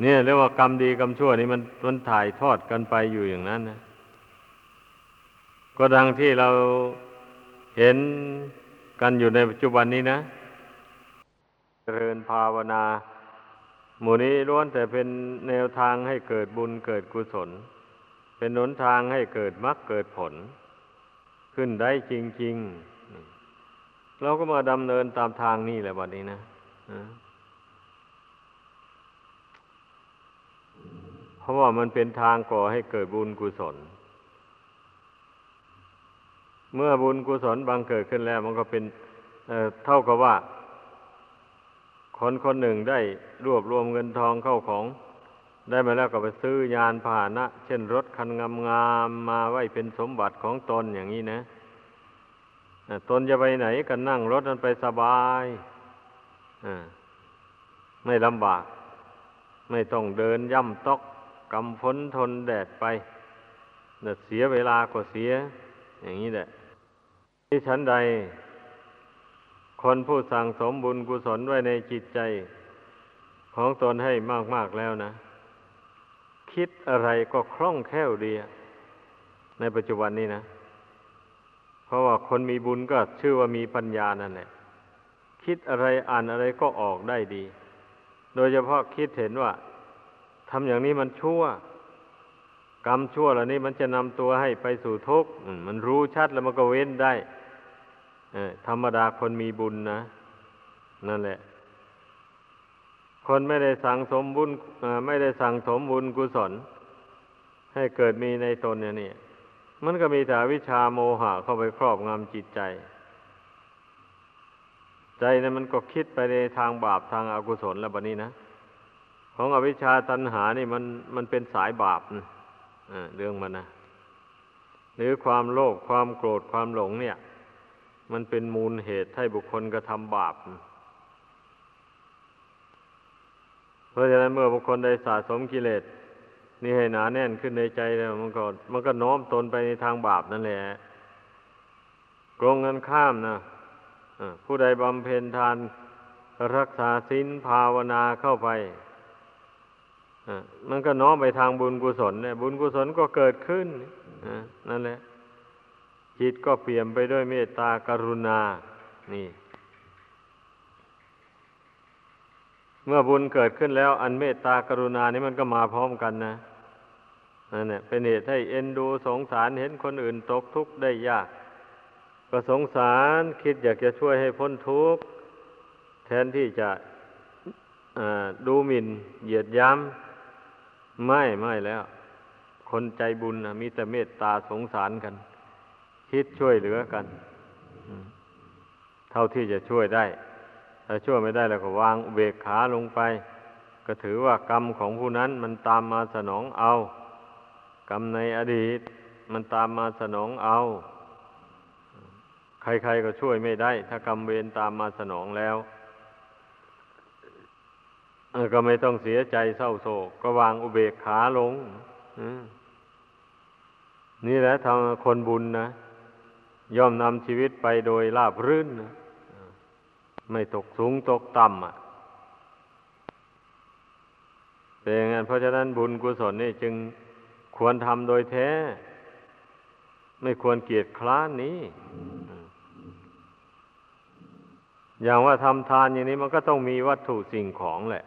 เนี่ยเรียกว่ากรรมดีกรรมชั่วนี่มันมันถ่ายทอดกันไปอยู่อย่างนั้นนะ ก็ดังที่เราเห็นกันอยู่ในปัจจุบันนี้นะเจริญภาวนา หมู่นี้ล้วนแต่เป็นแนวทางให้เกิดบุญเกิดกุศล เป็นหนทางให้เกิดมรรคเกิดผล ขึ้นได้จริง ๆ เราก็มาดำเนินตามทางนี้แหละวันนี้นะเพราะว่ามันเป็นทางก่อให้เกิดบุญกุศล เมื่อบุญกุศลบางเกิดขึ้นแล้ว มันก็เป็นเเท่ากับว่า คนคนหนึ่งได้รวบรวมเงินทองเข้าของ ได้มาแล้วก็ไปซื้อยานพาหนะ เช่นรถคันงามๆมาไว้เป็นสมบัติของตนอย่างนี้นะ ตนจะไปไหนก็นั่งรถนั้นไปสบายไม่ลำบาก ไม่ต้องเดินย่ำตอกกำฝนทนแดดไปเสียเวลาก็เสีย อย่างนี้แหละที่ฉันใด คนผู้สั่งสมบุญกุศลไว้ในจิตใจ ของตนให้มากๆแล้วนะ คิดอะไรก็คล่องแคล่วดีในปัจจุบันนี้นะ เพราะว่าคนมีบุญก็ชื่อว่ามีปัญญานั่นแหละคิดอะไรอ่านอะไรก็ออกได้ดี โดยเฉพาะคิดเห็นว่าทำอย่างนี้มันชั่ว กรรมชั่วเหล่านี้มันจะนำตัวให้ไปสู่ทุกข์มันรู้ชัดแล้วมันก็เว้นได้ธรรมดาคนมีบุญนะนั่นแหละ คนไม่ได้สั่งสมบุญไม่ได้สั่งสมบุญกุศล ให้เกิดมีในตนเนี่ยนี่ มันก็มีแต่วิชาโมหะเข้าไปครอบงำจิตใจ ใจนั้นมันก็คิดไปในทางบาปทางอากุศลแล้วบะนี้นะ ของอวิชชาตัณหานี่มันมันเป็นสายบาปนะเรื่องมันนะหรือความโลภความโกรธความหลงเนี่ย มันเป็นมูลเหตุให้บุคคลกระทำบาปเพราะฉะนั้นเมื่อบุคคลได้สะสมกิเลส นี่ให้หนาแน่นขึ้นในใจแล้วมันก็มันก็น้อมตนไปในทางบาปนั่นแหละกรงกันข้ามนะผู้ใดบำเพ็ญทานรักษาศีลภาวนาเข้าไปมันก็น้อมไปทางบุญกุศลเนี่ยบุญกุศลก็เกิดขึ้นนั่นแหละจิตก็เปี่ยมไปด้วยเมตตากรุณา นี่ เมื่อบุญเกิดขึ้นแล้ว อันเมตตากรุณานี้มันก็มาพร้อมกันนะนั่นแหละเป็นเหตุให้เอ็นดูสงสารเห็นคนอื่นตกทุกข์ได้ยาก ก็สงสารคิดอยากจะช่วยให้พ้นทุกข์แทนที่จะดูหมิน่นเหยียดย้ำไม่ไม่แล้ว คนใจบุญนะมีแต่เมตตาสงสารกัน คิดช่วยเหลือกัน เท่าที่จะช่วยได้ ถ้าช่วยไม่ได้แล้วก็วางเบกขาลงไป ก็ถือว่ากรรมของผู้นั้นมันตามมาสนองเอา กรรมในอดีต มันตามมาสนองเอา ใครๆก็ช่วยไม่ได้ ถ้ากรรมเวรตามมาสนองแล้วก็ไม่ต้องเสียใจเศร้าโศก ก็วางอุเบกขาลงนี่แหละทางคนบุญนะ ย่อมนำชีวิตไปโดยราบรื่นนะ ไม่ตกสูงตกต่ำอะเป็นอย่างนั้นเพราะฉะนั้นบุญกุศลนี่จึงควรทำโดยแท้ ไม่ควรเกียจคร้านนี้ อย่างว่าทำทานอย่างนี้มันก็ต้องมีวัตถุสิ่งของแหละ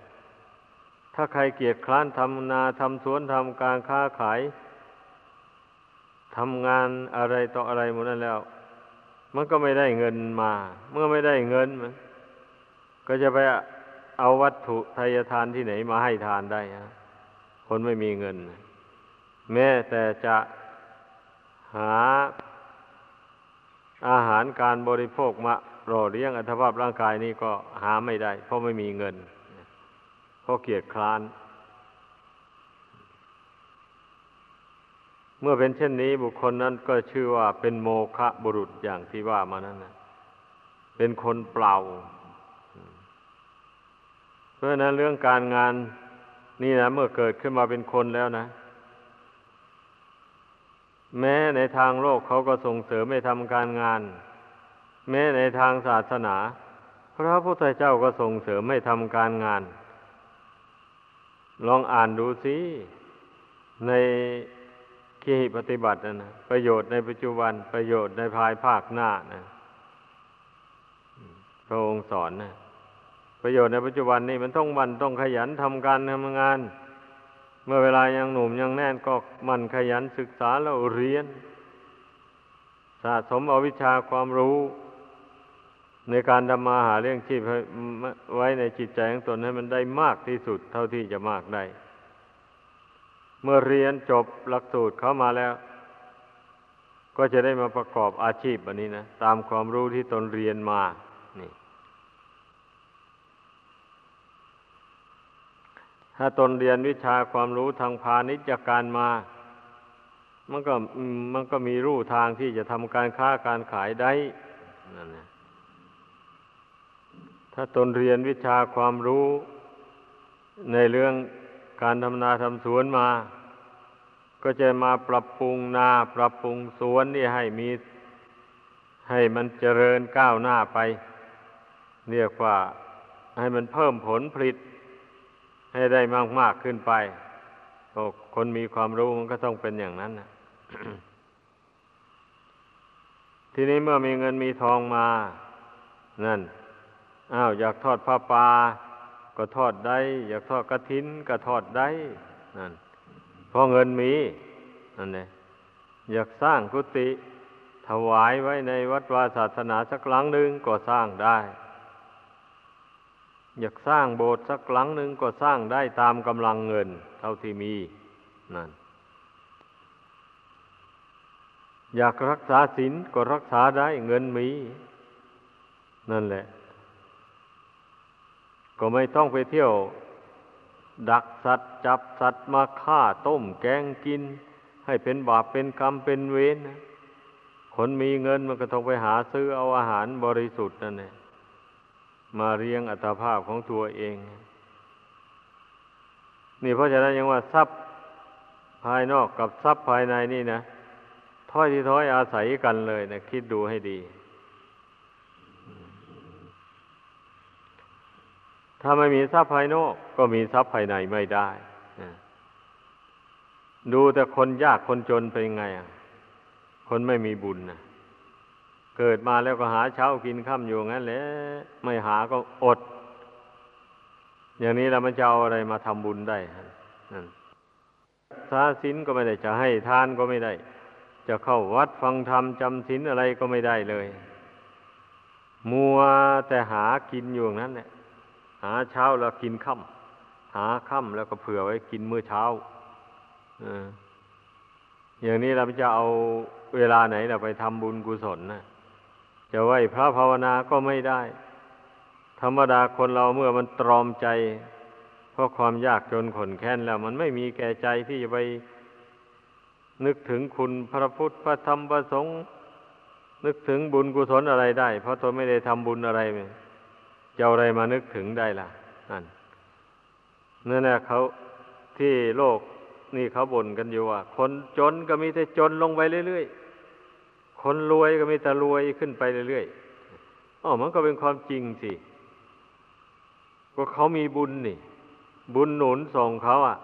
ถ้าใครเกียจคร้านทำนาทำสวนทำการค้าขายทำงานอะไรต่ออะไรหมดนั้นแล้ว มันก็ไม่ได้เงินมา เมื่อไม่ได้เงินมัน ก็จะไปเอาวัตถุทายทานที่ไหนมาให้ทานได้ฮะคนไม่มีเงิน แม้แต่จะหาอาหารการบริโภคมาหล่อเลี้ยงอัตภาพร่างกายนี้ก็หาไม่ได้ เพราะไม่มีเงิน เพราะเกียจคร้าน เมื่อเป็นเช่นนี้บุคคลนั้นก็ชื่อว่าเป็นโมฆะบุรุษอย่างที่ว่ามานั้นนะเป็นคนเปล่า เพราะนั้นเรื่องการงานนี่นะเมื่อเกิดขึ้นมาเป็นคนแล้วนะ แม้ในทางโลกเขาก็ส่งเสริมให้ทำการงาน แม้ในทางศาสนา พระพุทธเจ้าก็ส่งเสริมให้ทำการงาน ลองอ่านดูสิในขีปฏิบัตินะประโยชน์ในปัจจุบันประโยชน์ในภายภาคหน้านะพระองค์สอนนะ ประโยชน์ในปัจจุบันนี่มันต้องมันต้องขยันทำการทำงาน เมื่อเวลายังหนุ่มยังแน่นก็มันขยันศึกษาแล้วเรียน สะสมเอาวิชาความรู้ ในการทำมาหาเรื่องชีพไว้ในจิตใจของตนให้มันได้มากที่สุดเท่าที่จะมากได้ เมื่อเรียนจบหลักสูตรเข้ามาแล้ว ก็จะได้มาประกอบอาชีพอันนี้นะตามความรู้ที่ตนเรียนมา นี่ ถ้าตนเรียนวิชาความรู้ทางพาณิชยการมา มันก็มันก็มีรูทางที่จะทำการค้าการขายได้นั่นะถ้าตนเรียนวิชาความรู้ในเรื่องการทำนาทำสวนมา ก็จะมาปรับปรุงนาปรับปรุงสวนนี่ให้มี ให้มันเจริญก้าวหน้าไปเรียกว่าให้มันเพิ่มผลผลิต ให้ได้มากมากขึ้นไปคนมีความรู้มันก็ต้องเป็นอย่างนั้นนะทีนี้เมื่อมีเงินมีทองมา นั่น อ้าว อยากทอดผ้าป่าก็ทอดได้ อยากทอดกระถินก็ทอดได้ นั่นเพราะเงินมี นั่นเองอยากสร้างกุฏิถวายไว้ในวัดวาศาสนาสักหลังหนึ่งก็สร้างได้ อยากสร้างโบสถ์สักหลังหนึ่งก็สร้างได้ตามกำลังเงิน เท่าที่มีนั่นอยากรักษาศีลก็รักษาได้เงินมี นั่นแหละ ก็ไม่ต้องไปเที่ยว ดักสัตว์จับสัตว์มาฆ่าต้มแกงกิน ให้เป็นบาปเป็นกรรมเป็นเวรนคนมีเงินมันก็ต้องไปหาซื้อเอาอาหารบริสุทธิ์นั่นแหละ มาเรียงอัตภาพของตัวเอง นี่เพราะฉะนั้นยังว่าทรัพย์ภายนอกกับทรัพย์ภายในนี่นะถ้อยที่ถ้อยอาศัยกันเลยนะคิดดูให้ดี ถ้าไม่มีทรัพย์ภายนอกก็มีทรัพย์ภายในไม่ได้ดูแต่คนยากคนจนเป็นไงอะ คนไม่มีบุญนะ เกิดมาแล้วก็หาเช้ากินข้ามอยู่งั้นแหละไม่หาก็อด อย่างนี้แล้วมันจะเอาอะไรมาทำบุญได้นั่นสาสินก็ไม่ได้จะให้ทานก็ไม่ได้ จะเข้าวัดฟังธรรมจำศีลอะไรก็ไม่ได้เลย มัวแต่หากินอยู่นั้นแหละหาเช้าแล้วกินค่ำหาค่ำแล้วก็เผื่อไว้กินมื้อเช้าอย่างนี้เราจะเอาเวลาไหนเราไปทำบุญกุศลนะ จะไหวพระภาวนาก็ไม่ได้ ธรรมดาคนเราเมื่อมันตรอมใจ เพราะความยากจนขนแค้นแล้ว มันไม่มีแก่ใจที่จะไปนึกถึงคุณพระพุทธพระธรรมพระสงฆ์นึกถึงบุญกุศลอะไรได้ เพราะตนไม่ได้ทำบุญอะไรจะอะไรมานึกถึงได้ล่ะนั่นนั่นแหละเขาที่โลกนี่เขาบ่นกันอยู่ว่า คนจนก็มีแต่จนลงไปเรื่อยๆ คนรวยก็มีแต่รวยขึ้นไปเรื่อยๆอ๋อมันก็เป็นความจริงสิก็เขามีบุญนี่ บุญหนุนส่งเขาอะ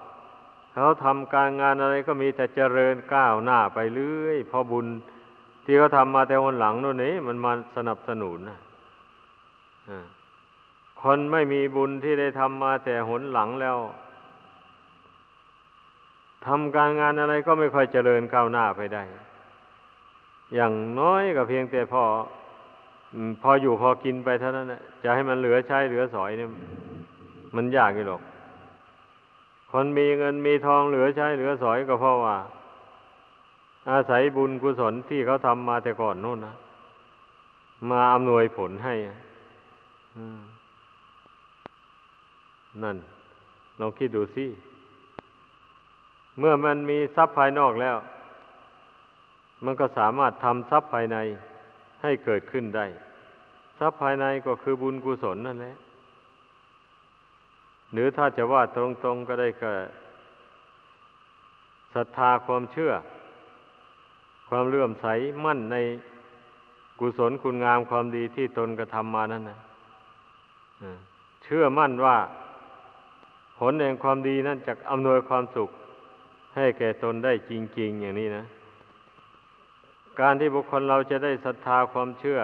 เขาทำการงานอะไรก็มีแต่เจริญก้าวหน้าไปเรื่อยเพราะบุญที่เขาทำมาแต่วันหลังโน่นนี่มันมาสนับสนุนนะคนไม่มีบุญที่ได้ทำมาแต่หนหลังแล้วทำการงานอะไรก็ไม่ค่อยเจริญก้าวหน้าไปได้ อย่างน้อยก็เพียงแต่พอพออยู่พอกินไปเท่านั้นแหละจะให้มันเหลือใช้เหลือสอยเนี่ย มันยากอยู่หรอก คนมีเงินมีทองเหลือใช้เหลือสอยก็เพราะว่า อาศัยบุญกุศลที่เขาทำมาแต่ก่อนนู่นนะมาอำนวยผลให้นั่นลองคิดดูสิ เมื่อมันมีทรัพย์ภายนอกแล้ว มันก็สามารถทำทรัพย์ภายในให้เกิดขึ้นได้ ทรัพย์ภายในก็คือบุญกุศลนั่นแหละหรือถ้าจะว่าตรงๆก็ได้ก็ศรัทธาความเชื่อ ความเลื่อมใสมั่นในกุศลคุณงามความดีที่ตนกระทำมานั่นนะเชื่อมั่นว่าผลแห่งความดีนั้นจะอำนวยความสุขให้แก่ตนได้จริง ๆ อย่างนี้นะ การที่บุคคลเราจะได้ศรัทธาความเชื่อ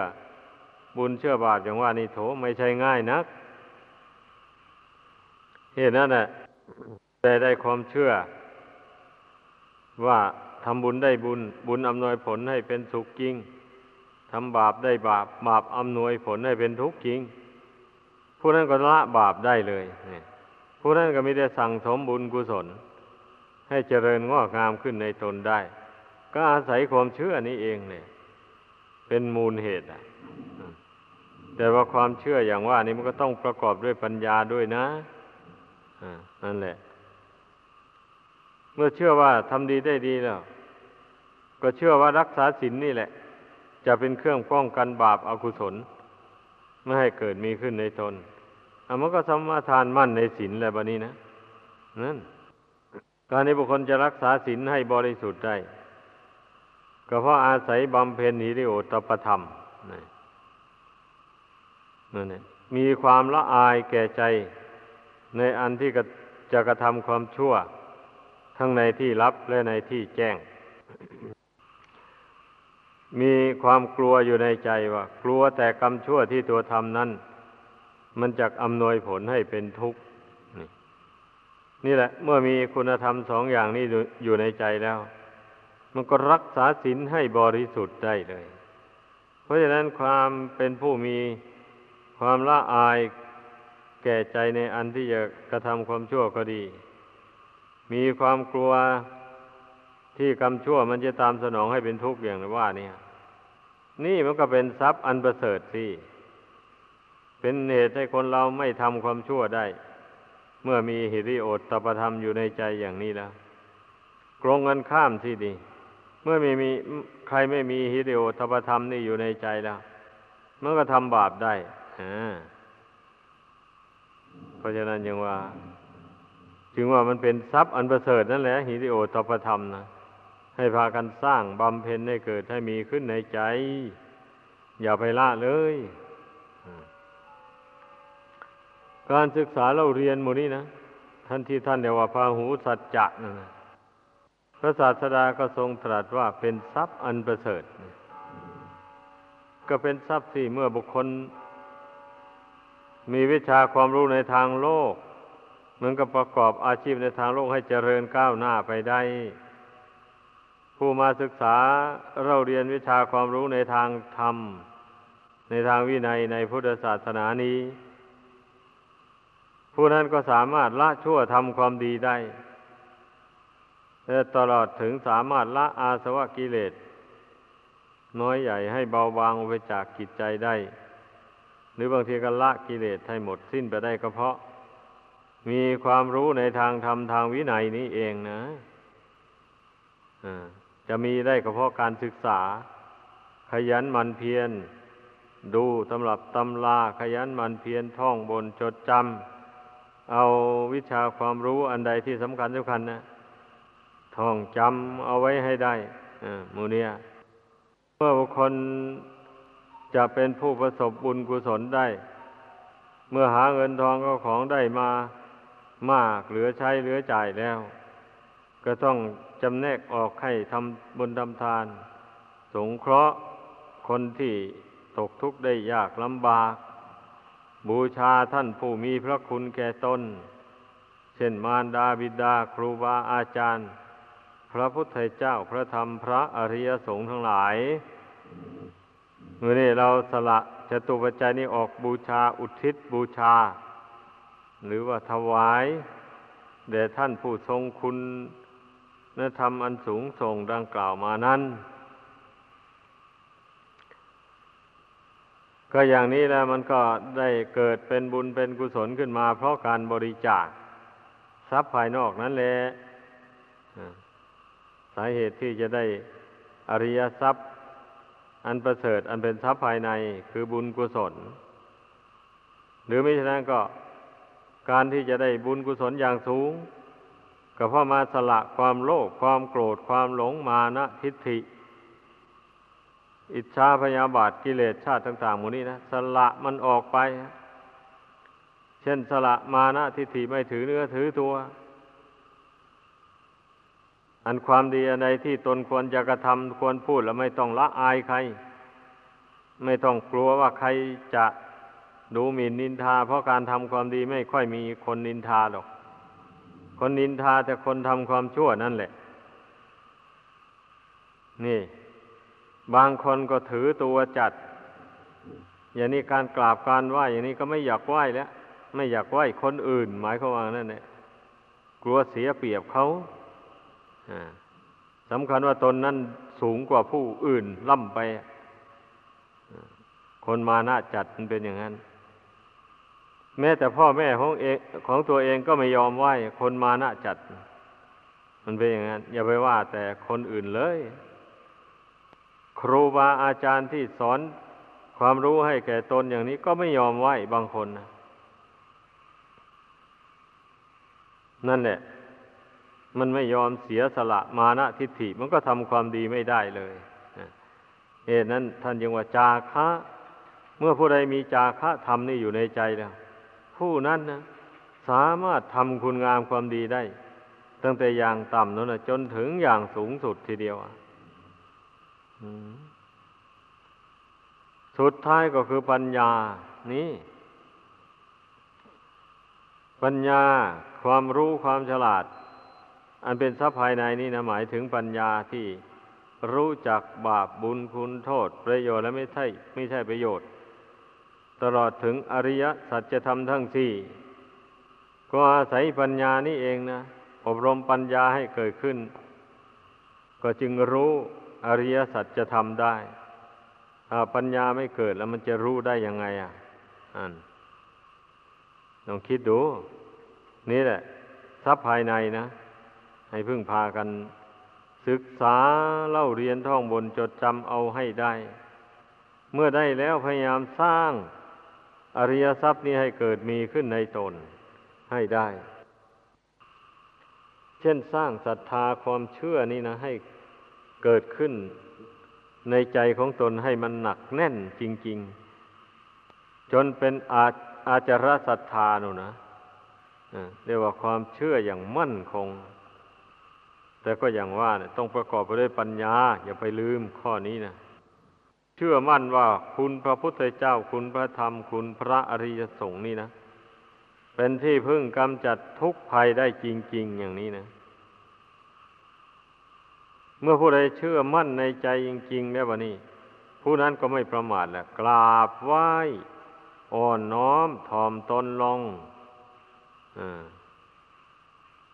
บุญเชื่อบาปอย่างว่านี่โถไม่ใช่ง่ายนัก เหตุนั้นแหละได้ได้ความเชื่อ ว่าทำบุญได้บุญ บุญอำนวยผลให้เป็นสุขจริงทำบาปได้บาป บาปอำนวยผลให้เป็นทุกข์จริง ผู้นั้นก็ละบาปได้เลยผู้นั้นก็ไม่ได้สั่งสมบุญกุศล ให้เจริญงอกงามขึ้นในตนได้ ก็อาศัยความเชื่อนี้เองเนี่ยเป็นมูลเหตุอะแต่ว่าความเชื่ออย่างว่านี้มันก็ต้องประกอบด้วยปัญญาด้วยนะอ่านั่นแหละ เมื่อเชื่อว่าทำดีได้ดีแล้ว ก็เชื่อว่ารักษาศีลนนี่แหละ จะเป็นเครื่องป้องกันบาปอากุศล ไม่ให้เกิดมีขึ้นในตนอามันก็สมาทานมั่นในศีลแล้วบะนี้นะนั่น การที่บุคคลจะรักษาศีลให้บริสุทธิ์ได้ ก็เพราะอาศัยบำเพ็ญหิริโอตปธรรมนั่นเองมีความละอายแก่ใจ ในอันที่จะกระทำความชั่ว ทั้งในที่ลับและในที่แจ้ง มีความกลัวอยู่ในใจว่า กลัวแต่กรรมชั่วที่ตัวทำนั้น มันจะอำนวยผลให้เป็นทุกข์นี่นี่แหละ เมื่อมีคุณธรรมสองอย่างนี้อยู่ในใจแล้ว มันก็รักษาศีลให้บริสุทธิ์ได้เลย เพราะฉะนั้นความเป็นผู้มีความละอายแก่ใจในอันที่จะกระทำความชั่วก็ดี มีความกลัวที่กรรมชั่วมันจะตามสนองให้เป็นทุกข์อย่างว่านี่นี่มันก็เป็นทรัพย์อันประเสริฐสิเป็นเหตุให้คนเราไม่ทำความชั่วได้ เมื่อมีหิริโอตตปธรรมอยู่ในใจอย่างนี้แล้วกรงกันข้ามที่ดี เมื่อไม่มีใครไม่มีหิริโอตปธรรมนี่อยู่ในใจแล้วมันก็ทำบาปได้เพราะฉะนั้นยังว่าจึงว่ามันเป็นทรัพย์อันประเสริฐนั่นแหละหิริโอตปธรรมนะให้พากันสร้างบำเพ็ญให้เกิดให้มีขึ้นในใจ อย่าไปละเลยการศึกษาเราเรียนหมู่นี้นะท่านที่ท่านเรียกว่าพาหูสัจจะนั่นนะ พระศาสดาก็ทรงตรัสว่าเป็นทรัพย์อันประเสริฐ ก็เป็นทรัพย์ที่เมื่อบุคคล มีวิชาความรู้ในทางโลกเหมือนกับประกอบอาชีพในทางโลกให้เจริญก้าวหน้าไปได้ ผู้มาศึกษาเราเรียนวิชาความรู้ในทางธรรม ในทางวินัยในพุทธศาสนานี้ ผู้นั้นก็สามารถละชั่วทำความดีได้ และตลอดถึงสามารถละอาสวะกิเลส น้อยใหญ่ให้เบาบางไปจากกิจใจได้ หรือบางทีก็ละกิเลสให้หมดสิ้นไปได้ก็เพราะ มีความรู้ในทางธรรมทางวินัยนี้เองนะะจะมีได้ก็เพราะการศึกษา ขยันมันเพียรดูตำรับตำลาขยันมันเพียรท่องบนจดจำเอาวิชาความรู้อันใดที่สำคัญสำคัญนะ ท่องจำเอาไว้ให้ได้มูเนียเมื่อบุคคลจะเป็นผู้ประสบบุญกุศลได้ เมื่อหาเงินทองก็ของได้มามากเหลือใช้เหลือจ่ายแล้ว ก็ต้องจำแนกออกให้ทำบุญทำทาน สงเคราะห์คนที่ตกทุกข์ได้ยากลำบาก บูชาท่านผู้มีพระคุณแก่ตน เช่นมารดาบิดาครูบาอาจารย์ พระพุทธเจ้าพระธรรมพระอริยสงฆ์ทั้งหลายเมื่อนี้เราสละจตุปัจจัยนี้ออกบูชาอุทิศบูชา หรือว่าถวายแด่ท่านผู้ทรงคุณนธรรมอันสูงส่งดังกล่าวมานั้น ก็อย่างนี้แล้วมันก็ได้เกิดเป็นบุญเป็นกุศลขึ้นมา เพราะการบริจาคทรัพย์ภายนอกนั้นแหละ สาเหตุที่จะได้อริยทรัพย์ อันประเสริฐอันเป็นทรัพย์ภายในคือบุญกุศล หรือไม่ฉะนั้นก็การที่จะได้บุญกุศลอย่างสูง ก็เพราะมาสละความโลภความโกรธความหลงมานะทิฏฐิ อิจฉาพยาบาทกิเลสชาติต่างๆหมดนี้นะสละมันออกไป เช่นสละมานะทิฏฐิไม่ถือเนื้อถือตัว อันความดีอันใดที่ตนควรจะกระทำควรพูดแล้วไม่ต้องละอายใคร ไม่ต้องกลัวว่าใครจะดูหมิ่นนินทา เพราะการทำความดีไม่ค่อยมีคนนินทาหรอก คนนินทาแต่คนทำความชั่วนั่นแหละ นี่ บางคนก็ถือตัวจัด อย่างนี้การกราบการไหว้อย่างนี้ก็ไม่อยากไหว้แล้ว ไม่อยากไหว้คนอื่น หมายความว่านั่นแหละกลัวเสียเปรียบเขา สำคัญว่าตนนั้นสูงกว่าผู้อื่นล่ำไป คนมานะจัดมันเป็นอย่างนั้น แม้แต่พ่อแม่ของเองของตัวเองก็ไม่ยอมไหวคนมานะจัด มันเป็นอย่างนั้น อย่าไปว่าแต่คนอื่นเลย ครูบาอาจารย์ที่สอนความรู้ให้แก่ตนอย่างนี้ก็ไม่ยอมไหวบางคนนะนั่นแหละ มันไม่ยอมเสียสละมานะทิฏฐิ มันก็ทำความดีไม่ได้เลยเหตุนั้นท่านยังว่าจาคะ เมื่อผู้ใดมีจาคะธรรมนี่อยู่ในใจแล้วผู้นั้นนะสามารถทำคุณงามความดีได้ ตั้งแต่อย่างต่ำนั้นนะจนถึงอย่างสูงสุดทีเดียวสุดท้ายก็คือปัญญา นี่ ปัญญาความรู้ความฉลาด อันเป็นทรัพย์ภายในนี่นะหมายถึงปัญญาที่รู้จักบาปบุญคุณโทษ ประโยชน์และไม่ใช่ไม่ใช่ประโยชน์ ตลอดถึงอริยสัจธรรมทั้งสี่ก็อาศัยปัญญานี่เองนะ อบรมปัญญาให้เกิดขึ้น ก็จึงรู้อริยสัจธรรมได้ถ้าปัญญาไม่เกิดแล้วมันจะรู้ได้ยังไงอะอันลองคิดดู นี่แหละทรัพย์ภายในนะ ให้พึ่งพากัน ศึกษาเล่าเรียนท่องบนจดจำเอาให้ได้ เมื่อได้แล้วพยายามสร้างอริยทรัพย์นี้ให้เกิดมีขึ้นในตนให้ได้ เช่นสร้างศรัทธาความเชื่อนี่นะให้เกิดขึ้นในใจของตนให้มันหนักแน่นจริง ๆ จนเป็นอาอาจารศรัทธาหนูนะเรียกว่าความเชื่ออย่างมั่นคง แต่ก็อย่างว่าเนี่ยต้องประกอบไปด้วยปัญญา อย่าไปลืมข้อนี้นะเชื่อมั่นว่าคุณพระพุทธเจ้าคุณพระธรรมคุณพระอริยสงฆ์นี่นะ เป็นที่พึ่งกำจัดทุกภัยได้จริง ๆ อย่างนี้นะ เมื่อผู้ใดเชื่อมั่นในใจจริง ๆ แล้ววะนี่ผู้นั้นก็ไม่ประมาทแหละกราบไหว้อ่อนน้อมถ่อมตนลงอ่า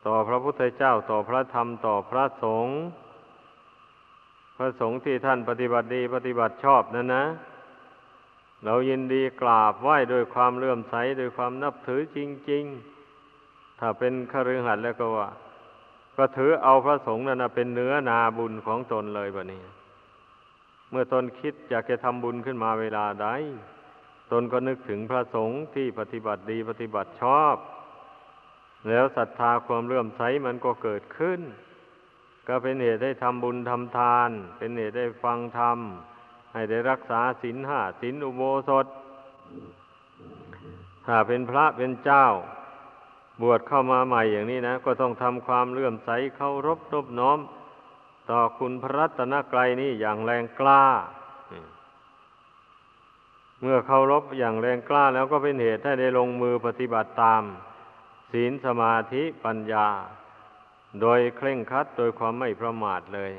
ต่อพระพุทธเจ้าต่อพระธรรมต่อพระสงฆ์พระสงฆ์ที่ท่านปฏิบัติดีปฏิบัติชอบนั่นนะ เรายินดีกราบไหว้โดยความเลื่อมใสโดยความนับถือจริง ๆ ถ้าเป็นคฤหัสถ์แล้วก็ว่าก็ถือเอาพระสงฆ์นั่นนะเป็นเนื้อนาบุญของตนเลยแบบนี้ เมื่อตนคิดอยากจะทำบุญขึ้นมาเวลาใดตนก็นึกถึงพระสงฆ์ที่ปฏิบัติดีปฏิบัติชอบ แล้วศรัทธาความเลื่อมใสมันก็เกิดขึ้น ก็เป็นเหตุให้ทำบุญทำทาน เป็นเหตุให้ฟังธรรม ให้ได้รักษาศีลห้าศีลอุโบสถ ถ้าเป็นพระเป็นเจ้า บวชเข้ามาใหม่อย่างนี้นะ ก็ต้องทำความเลื่อมใสเคารพนบน้อม ต่อคุณพระรัตนกรัยนี่อย่างแรงกล้า เมื่อเคารพอย่างแรงกล้าแล้วก็เป็นเหตุให้ได้ลงมือปฏิบัติตาม ศีลสมาธิปัญญา โดยเคร่งครัดโดยความไม่ประมาทเลย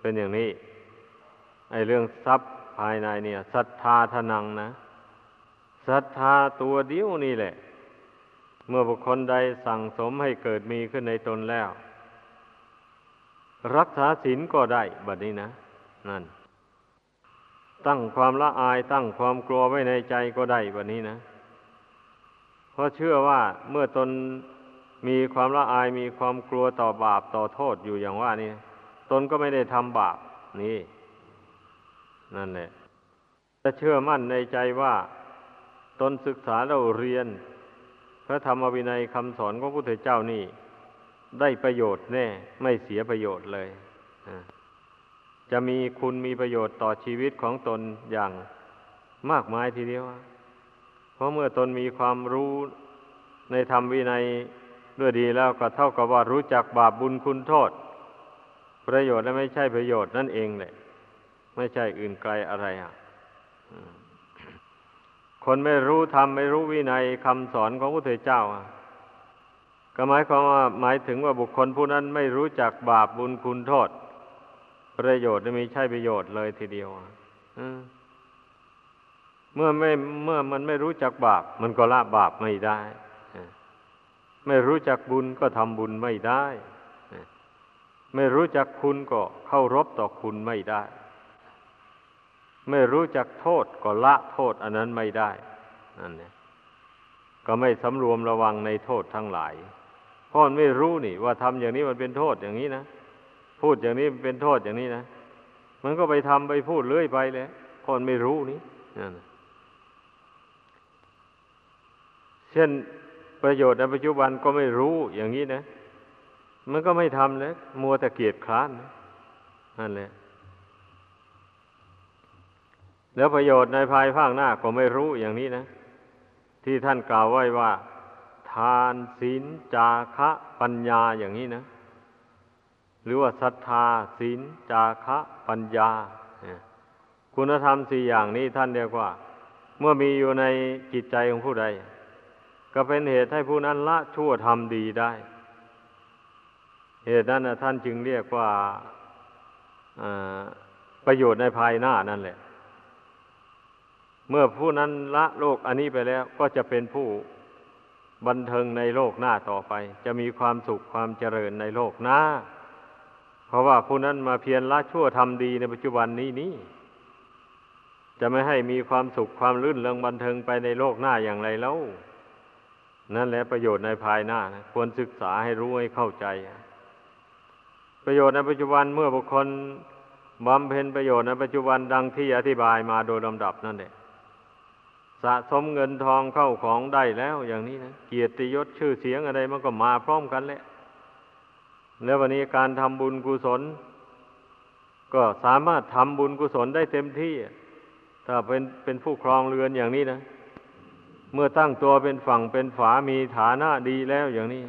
เป็นอย่างนี้ ไอเรื่องทรัพย์ภายในเนี่ยศรัทธาทนังนะศรัทธาตัวเดียวนี่แหละ เมื่อบุคคลใดสั่งสมให้เกิดมีขึ้นในตนแล้ว รักษาศีลก็ได้บัดนี้นะ นั่น ตั้งความละอายตั้งความกลัวไว้ในใจก็ได้บัดนี้นะ ราะเชื่อว่าเมื่อตนมีความละอายมีความกลัวต่อบาปต่อโทษอยู่อย่างว่านี่ตนก็ไม่ได้ทำบาปนี่ นั่นแหละจะเชื่อมั่นในใจว่า ตนศึกษาเราเรียน พระธรรมวินัยคำสอนของพระพุทธเจ้านี่ ได้ประโยชน์แน่ ไม่เสียประโยชน์เลย จะมีคุณมีประโยชน์ต่อชีวิตของตนอย่างมากมายทีเดียว เพราะเมื่อตนมีความรู้ในธรรมวินัยด้วยดีแล้วก็เท่ากับว่ารู้จักบาปบุญคุณโทษ ประโยชน์และไม่ใช่ประโยชน์นั่นเองแหละไม่ใช่อื่นไกลอะไรอะคนไม่รู้ธรรมไม่รู้วินัยคำสอนของพระพุทธเจ้าอะก็หมายความว่าหมายถึงว่าบุคคลผู้นั้นไม่รู้จักบาปบุญคุณโทษ ประโยชน์ไม่ใช่ประโยชน์เลยทีเดียวอะ เมื่อไม่เมื่อมันไม่รู้จักบาป มันก็ละบาปไม่ได้ ไม่รู้จักบุญก็ทำบุญไม่ได้ ไม่รู้จักคุณก็เข้ารบต่อคุณไม่ได้ ไม่รู้จักโทษก็ละโทษอันนั้นไม่ได้นั่นเนี่ยก็ไม่สำรวมระวังในโทษทั้งหลายเพราะมันไม่รู้นี่ ว่าทำอย่างนี้มันเป็นโทษอย่างนี้นะพูดอย่างนี้มันเป็นโทษอย่างนี้นะมันก็ไปทำไปพูดเรื่อยไปเลยเพราะมันไม่รู้นี่นั่นน่ะ เช่นประโยชน์ในปัจจุบันก็ไม่รู้อย่างนี้นะ มันก็ไม่ทำเลยมัวแต่เกียจคร้านนะนั่นแหละแล้วประโยชน์ในภายภาคหน้าก็ไม่รู้อย่างนี้นะ ที่ท่านกล่าวไว้ว่า ทานศีลจาคะปัญญาอย่างนี้นะ หรือว่าศรัทธาศีลจาคะปัญญา คุณธรรมสี่อย่างนี้ท่านเรียกว่า เมื่อมีอยู่ในจิตใจของผู้ใด ก็เป็นเหตุให้ผู้นั้นละชั่วทำดีได้ เหตุนั้นนะท่านจึงเรียกว่าอ่าประโยชน์ในภายหน้านั่นแหละ เมื่อผู้นั้นละโลกอันนี้ไปแล้ว ก็จะเป็นผู้บันเทิงในโลกหน้าต่อไป จะมีความสุขความเจริญในโลกหน้า เพราะว่าผู้นั้นมาเพียรละชั่วทำดีในปัจจุบันนี้นี้จะไม่ให้มีความสุขความลื่นเริงบันเทิงไปในโลกหน้าอย่างไรแล้ว นั่นแหละประโยชน์ในภายหน้านะควรศึกษาให้รู้ให้เข้าใจ ประโยชน์ในปัจจุบันเมื่อบุคคลบำเพ็ญประโยชน์ในปัจจุบันดังที่อธิบายมาโดยลำดับนั่นแหละสะสมเงินทองเข้าของได้แล้วอย่างนี้นะเกียรติยศชื่อเสียงอะไรมันก็มาพร้อมกันแหละแล้ววันนี้การทำบุญกุศล ก็สามารถทำบุญกุศลได้เต็มที่ ถ้าเป็นเป็นผู้ครองเรือนอย่างนี้นะ เมื่อตั้งตัวเป็นฝั่งเป็นฝามีฐานะดีแล้วอย่างนี้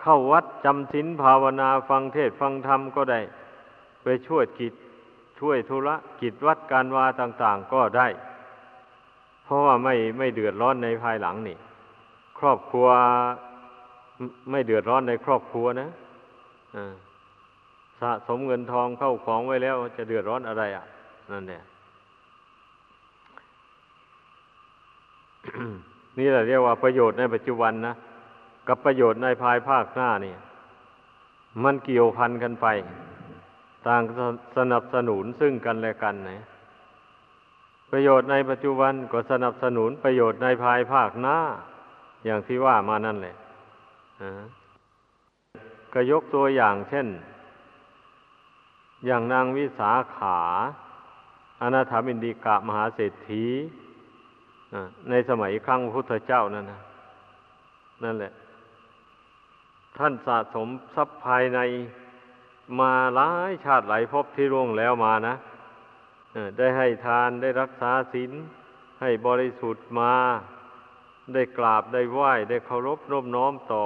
เข้าวัดจำศีลภาวนาฟังเทศฟังธรรมก็ได้ ไปช่วยกิจช่วยธุระกิจวัดการวาต่างๆก็ได้ เพราะว่าไม่ไม่เดือดร้อนในภายหลังนี่ ครอบครัวไม่ไม่เดือดร้อนในครอบครัวนะอ่าสะสมเงินทองเข้าของไว้แล้วจะเดือดร้อนอะไรอะ นั่นเนี่ย นี่แหละเรียกว่าประโยชน์ในปัจจุบันนะกับประโยชน์ในภายภาคหน้านี่มันเกี่ยวพันกันไป ต่างสนับสนุนซึ่งกันและกันนะประโยชน์ในปัจจุบันก็สนับสนุนประโยชน์ในภายภาคหน้า อย่างที่ว่ามานั่นแหละอ่าก็ยกตัวอย่างเช่น อย่างนางวิสาขาอนาถามินดีกะมหาเศรษฐี ในสมัยครั้งพระพุทธเจ้านั่นนะนั่นแหละ ท่านสะสมทรัพย์ภายในมาหลายชาติหลายภพที่ร่วงแล้วมานะได้ให้ทานได้รักษาศีลให้บริสุทธิ์มา ได้กราบได้ไหว้ได้เคารพนอบน้อมต่อ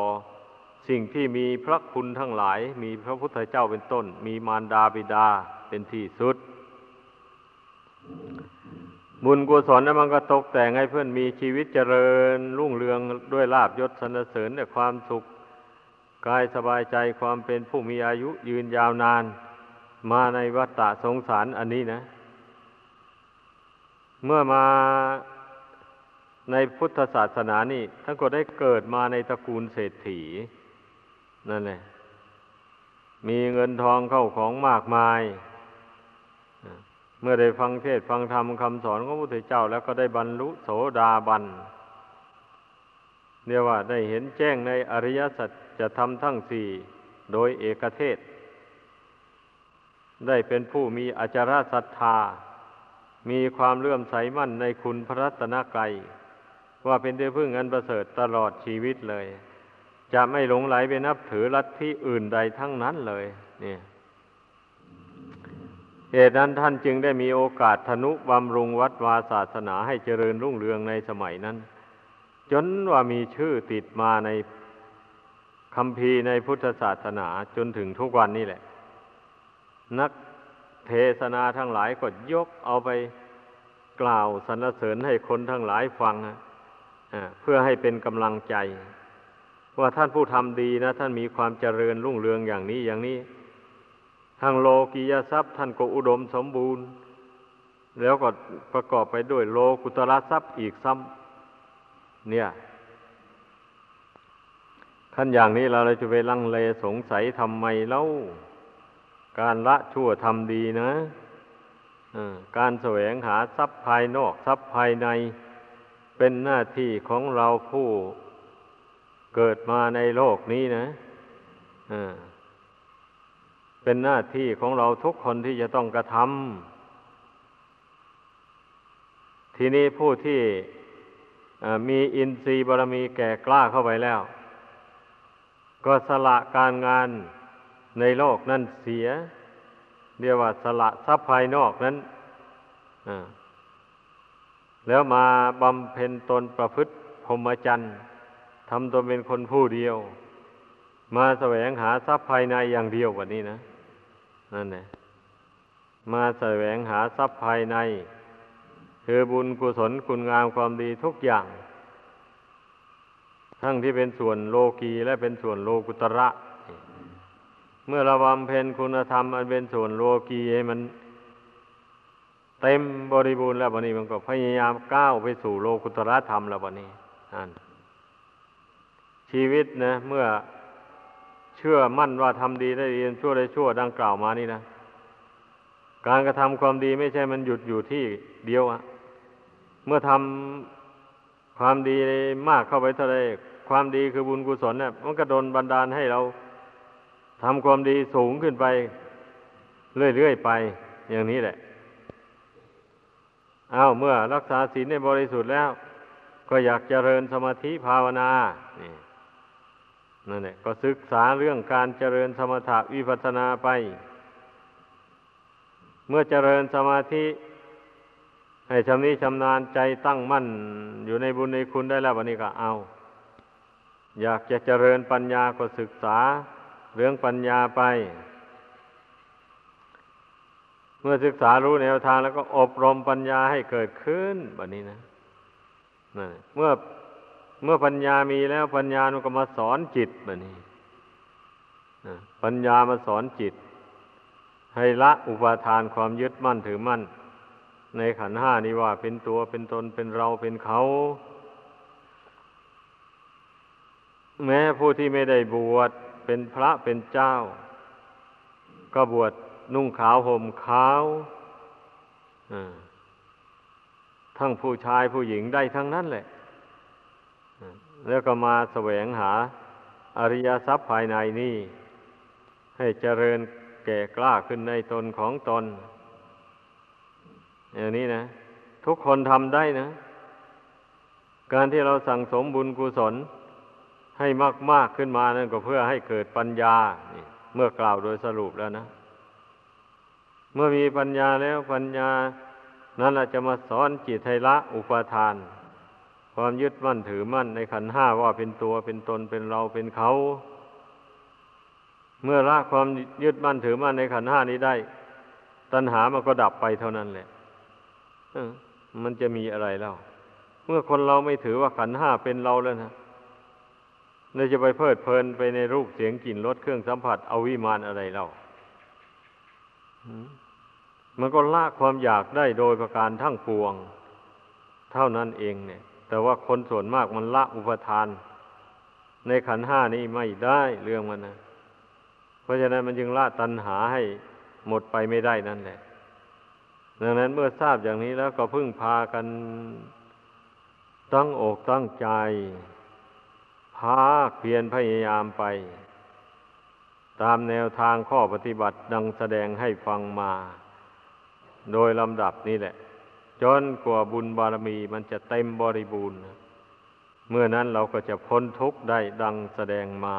สิ่งที่มีพระคุณทั้งหลาย มีพระพุทธเจ้าเป็นต้น มีมารดาบิดาเป็นที่สุด บุญกุศลนั้นมันก็ตกแต่งให้เพื่อนมีชีวิตเจริญ รุ่งเรืองด้วยลาบยศสรรเสริญด้วยความสุขกายสบายใจความเป็นผู้มีอายุยืนยาวนาน มาในวัฏฏะสงสารอันนี้นะ เมื่อมาในพุทธศาสนานี่ท่านก็ได้เกิดมาในตระกูลเศรษฐีนั่นแหละมีเงินทองเข้าของมากมาย เมื่อได้ฟังเทศฟังธรรมคำสอนของพระพุทธเจ้า แล้วก็ได้บรรลุโสดาบันเรียกว่าได้เห็นแจ้งในอริยสัจจะทำทั้งสี่โดยเอกเทศ ได้เป็นผู้มีอาจารศรัทธา มีความเลื่อมใสมั่นในคุณพระรัตนกรัยว่าเป็นที่พึ่งอันประเสริฐตลอดชีวิตเลย จะไม่หลงไหลไปนับถือลัทธิอื่นใดทั้งนั้นเลย เนี่ย เหตุนั้นท่านจึงได้มีโอกาสธนุบำรุงวัดวาศาสนาให้เจริญรุ่งเรืองในสมัยนั้น จนว่ามีชื่อติดมาในคำพีในพุทธศาสนาจนถึงทุกวันนี้แหละ นักเทศนาทั้งหลายก็ยกเอาไปกล่าวสรรเสริญให้คนทั้งหลายฟังเพื่อให้เป็นกำลังใจ ว่าท่านผู้ทำดีนะ ท่านมีความเจริญรุ่งเรืองอย่างนี้อย่างนี้ ทางโลกียทรัพย์ท่านก็อุดมสมบูรณ์ แล้วก็ประกอบไปด้วยโลกุตระทรัพย์อีกซ้ำเนี่ยขั้นอย่างนี้เราเลยจะไปลังเลสงสัยทำไมเล่าการละชั่วทำดีนะการแสวงหาทรัพย์ภายนอกทรัพย์ภายใน เป็นหน้าที่ของเราผู้เกิดมาในโลกนี้นะ เป็นหน้าที่ของเราทุกคนที่จะต้องกระทำทีนี้ผู้ที่มีอินทรีย์บารมีแก่กล้าเข้าไปแล้ว ก็สละการงานในโลกนั่นเสีย เรียกว่าสละทรัพย์ภายนอกนั้นแล้วมาบำเพ็ญตนประพฤติพรหมจรรย์ทำตนเป็นคนผู้เดียว มาแสวงหาทรัพย์ภายในอย่างเดียววันนี้นะนั่นแหละมาแสวงหาทรัพย์ภายใน คือบุญกุศลคุณงามความดีทุกอย่าง ทั้งที่เป็นส่วนโลกีและเป็นส่วนโลกุตระ เมื่อเราบำเพ็ญคุณธรรม อันเป็นส่วนโลกีให้มัน เต็มบริบูรณ์แล้ววันนี้มันก็พยายามก้าวไปสู่โลกุตระธรรมแล้ววันนี้นั่นชีวิตนะ เมื่อ เชื่อมั่นว่าทำดีได้ดีชั่วได้ชั่วดังกล่าวมานี่นะการกระทำความดีไม่ใช่มันหยุดอยู่ที่เดียวอะเมื่อทำความดีมากเข้าไปเท่าไรความดีคือบุญกุศลเนี่ยมันก็โดนบันดาลให้เราทำความดีสูงขึ้นไป เรื่อยๆไป อย่างนี้แหละเอาเมื่อรักษาศีลในบริสุทธิ์แล้ว ก็อยากเจริญสมาธิภาวนานี่ นั่นแหละก็ศึกษาเรื่องการเจริญสมถะวิปัสนาไป เมื่อเจริญสมาธิ ให้ชำนิชำนาญใจตั้งมั่น อยู่ในบุญในคุณได้แล้ววันนี้ก็เอา อยากจะเจริญปัญญาก็ศึกษาเรื่องปัญญาไป เมื่อศึกษารู้แนวทางแล้วก็อบรมปัญญาให้เกิดขึ้นแบบนี้นะนนเมื่อ เมื่อปัญญามีแล้วปัญญามันก็มาสอนจิตแบบนี้ปัญญามาสอนจิต ให้ละอุปาทานความยึดมั่นถือมั่น ในขันห้านี้ว่าเป็นตัวเป็นตนเป็นเราเป็นเขา แม้ผู้ที่ไม่ได้บวชเป็นพระเป็นเจ้า ก็บวชนุ่งขาวห่มขาวทั้งผู้ชายผู้หญิงได้ทั้งนั้นแหละ แล้วก็มาแสวงหาอริยทรัพย์ภายในนี่ ให้เจริญแก่กล้าขึ้นในตนของตน อย่างนี้นะ ทุกคนทำได้นะ การที่เราสั่งสมบุญกุศลให้มาก ๆ ขึ้นมานั่นก็เพื่อให้เกิดปัญญา เมื่อกล่าวโดยสรุปแล้วนะ เมื่อมีปัญญาแล้วปัญญานั้นอาจจะมาสอนจิตให้ละอุปาทาน ความยึดมั่นถือมั่นในขันห้าว่าเป็นตัวเป็นตนเป็นเราเป็นเขา เมื่อละความยึดมั่นถือมั่นในขันห้านี้ได้ ตัณหามันก็ดับไปเท่านั้นแหละมันจะมีอะไรแล้ว เมื่อคนเราไม่ถือว่าขันห้าเป็นเราแล้วนะเราจะไปเพลิดเพลินไปในรูปเสียงกลิ่นรสเครื่องสัมผัสเอาวิมานอะไรเล่ามันก็ละความอยากได้โดยประการทั้งปวง เท่านั้นเองเนี่ย แต่ว่าคนส่วนมากมันละอุปทาน ในขันห้านี้ไม่ได้เรื่องมันนะ เพราะฉะนั้นมันจึงละตัณหาให้หมดไปไม่ได้นั่นแหละ ดังนั้นเมื่อทราบอย่างนี้แล้วก็พึ่งพากันตั้งอกตั้งใจ พาเพียรพยายามไป ตามแนวทางข้อปฏิบัติดังแสดงให้ฟังมา โดยลำดับนี้แหละ จนกว่าบุญบารมีมันจะเต็มบริบูรณ์ เมื่อนั้นเราก็จะพ้นทุกข์ได้ดังแสดงมา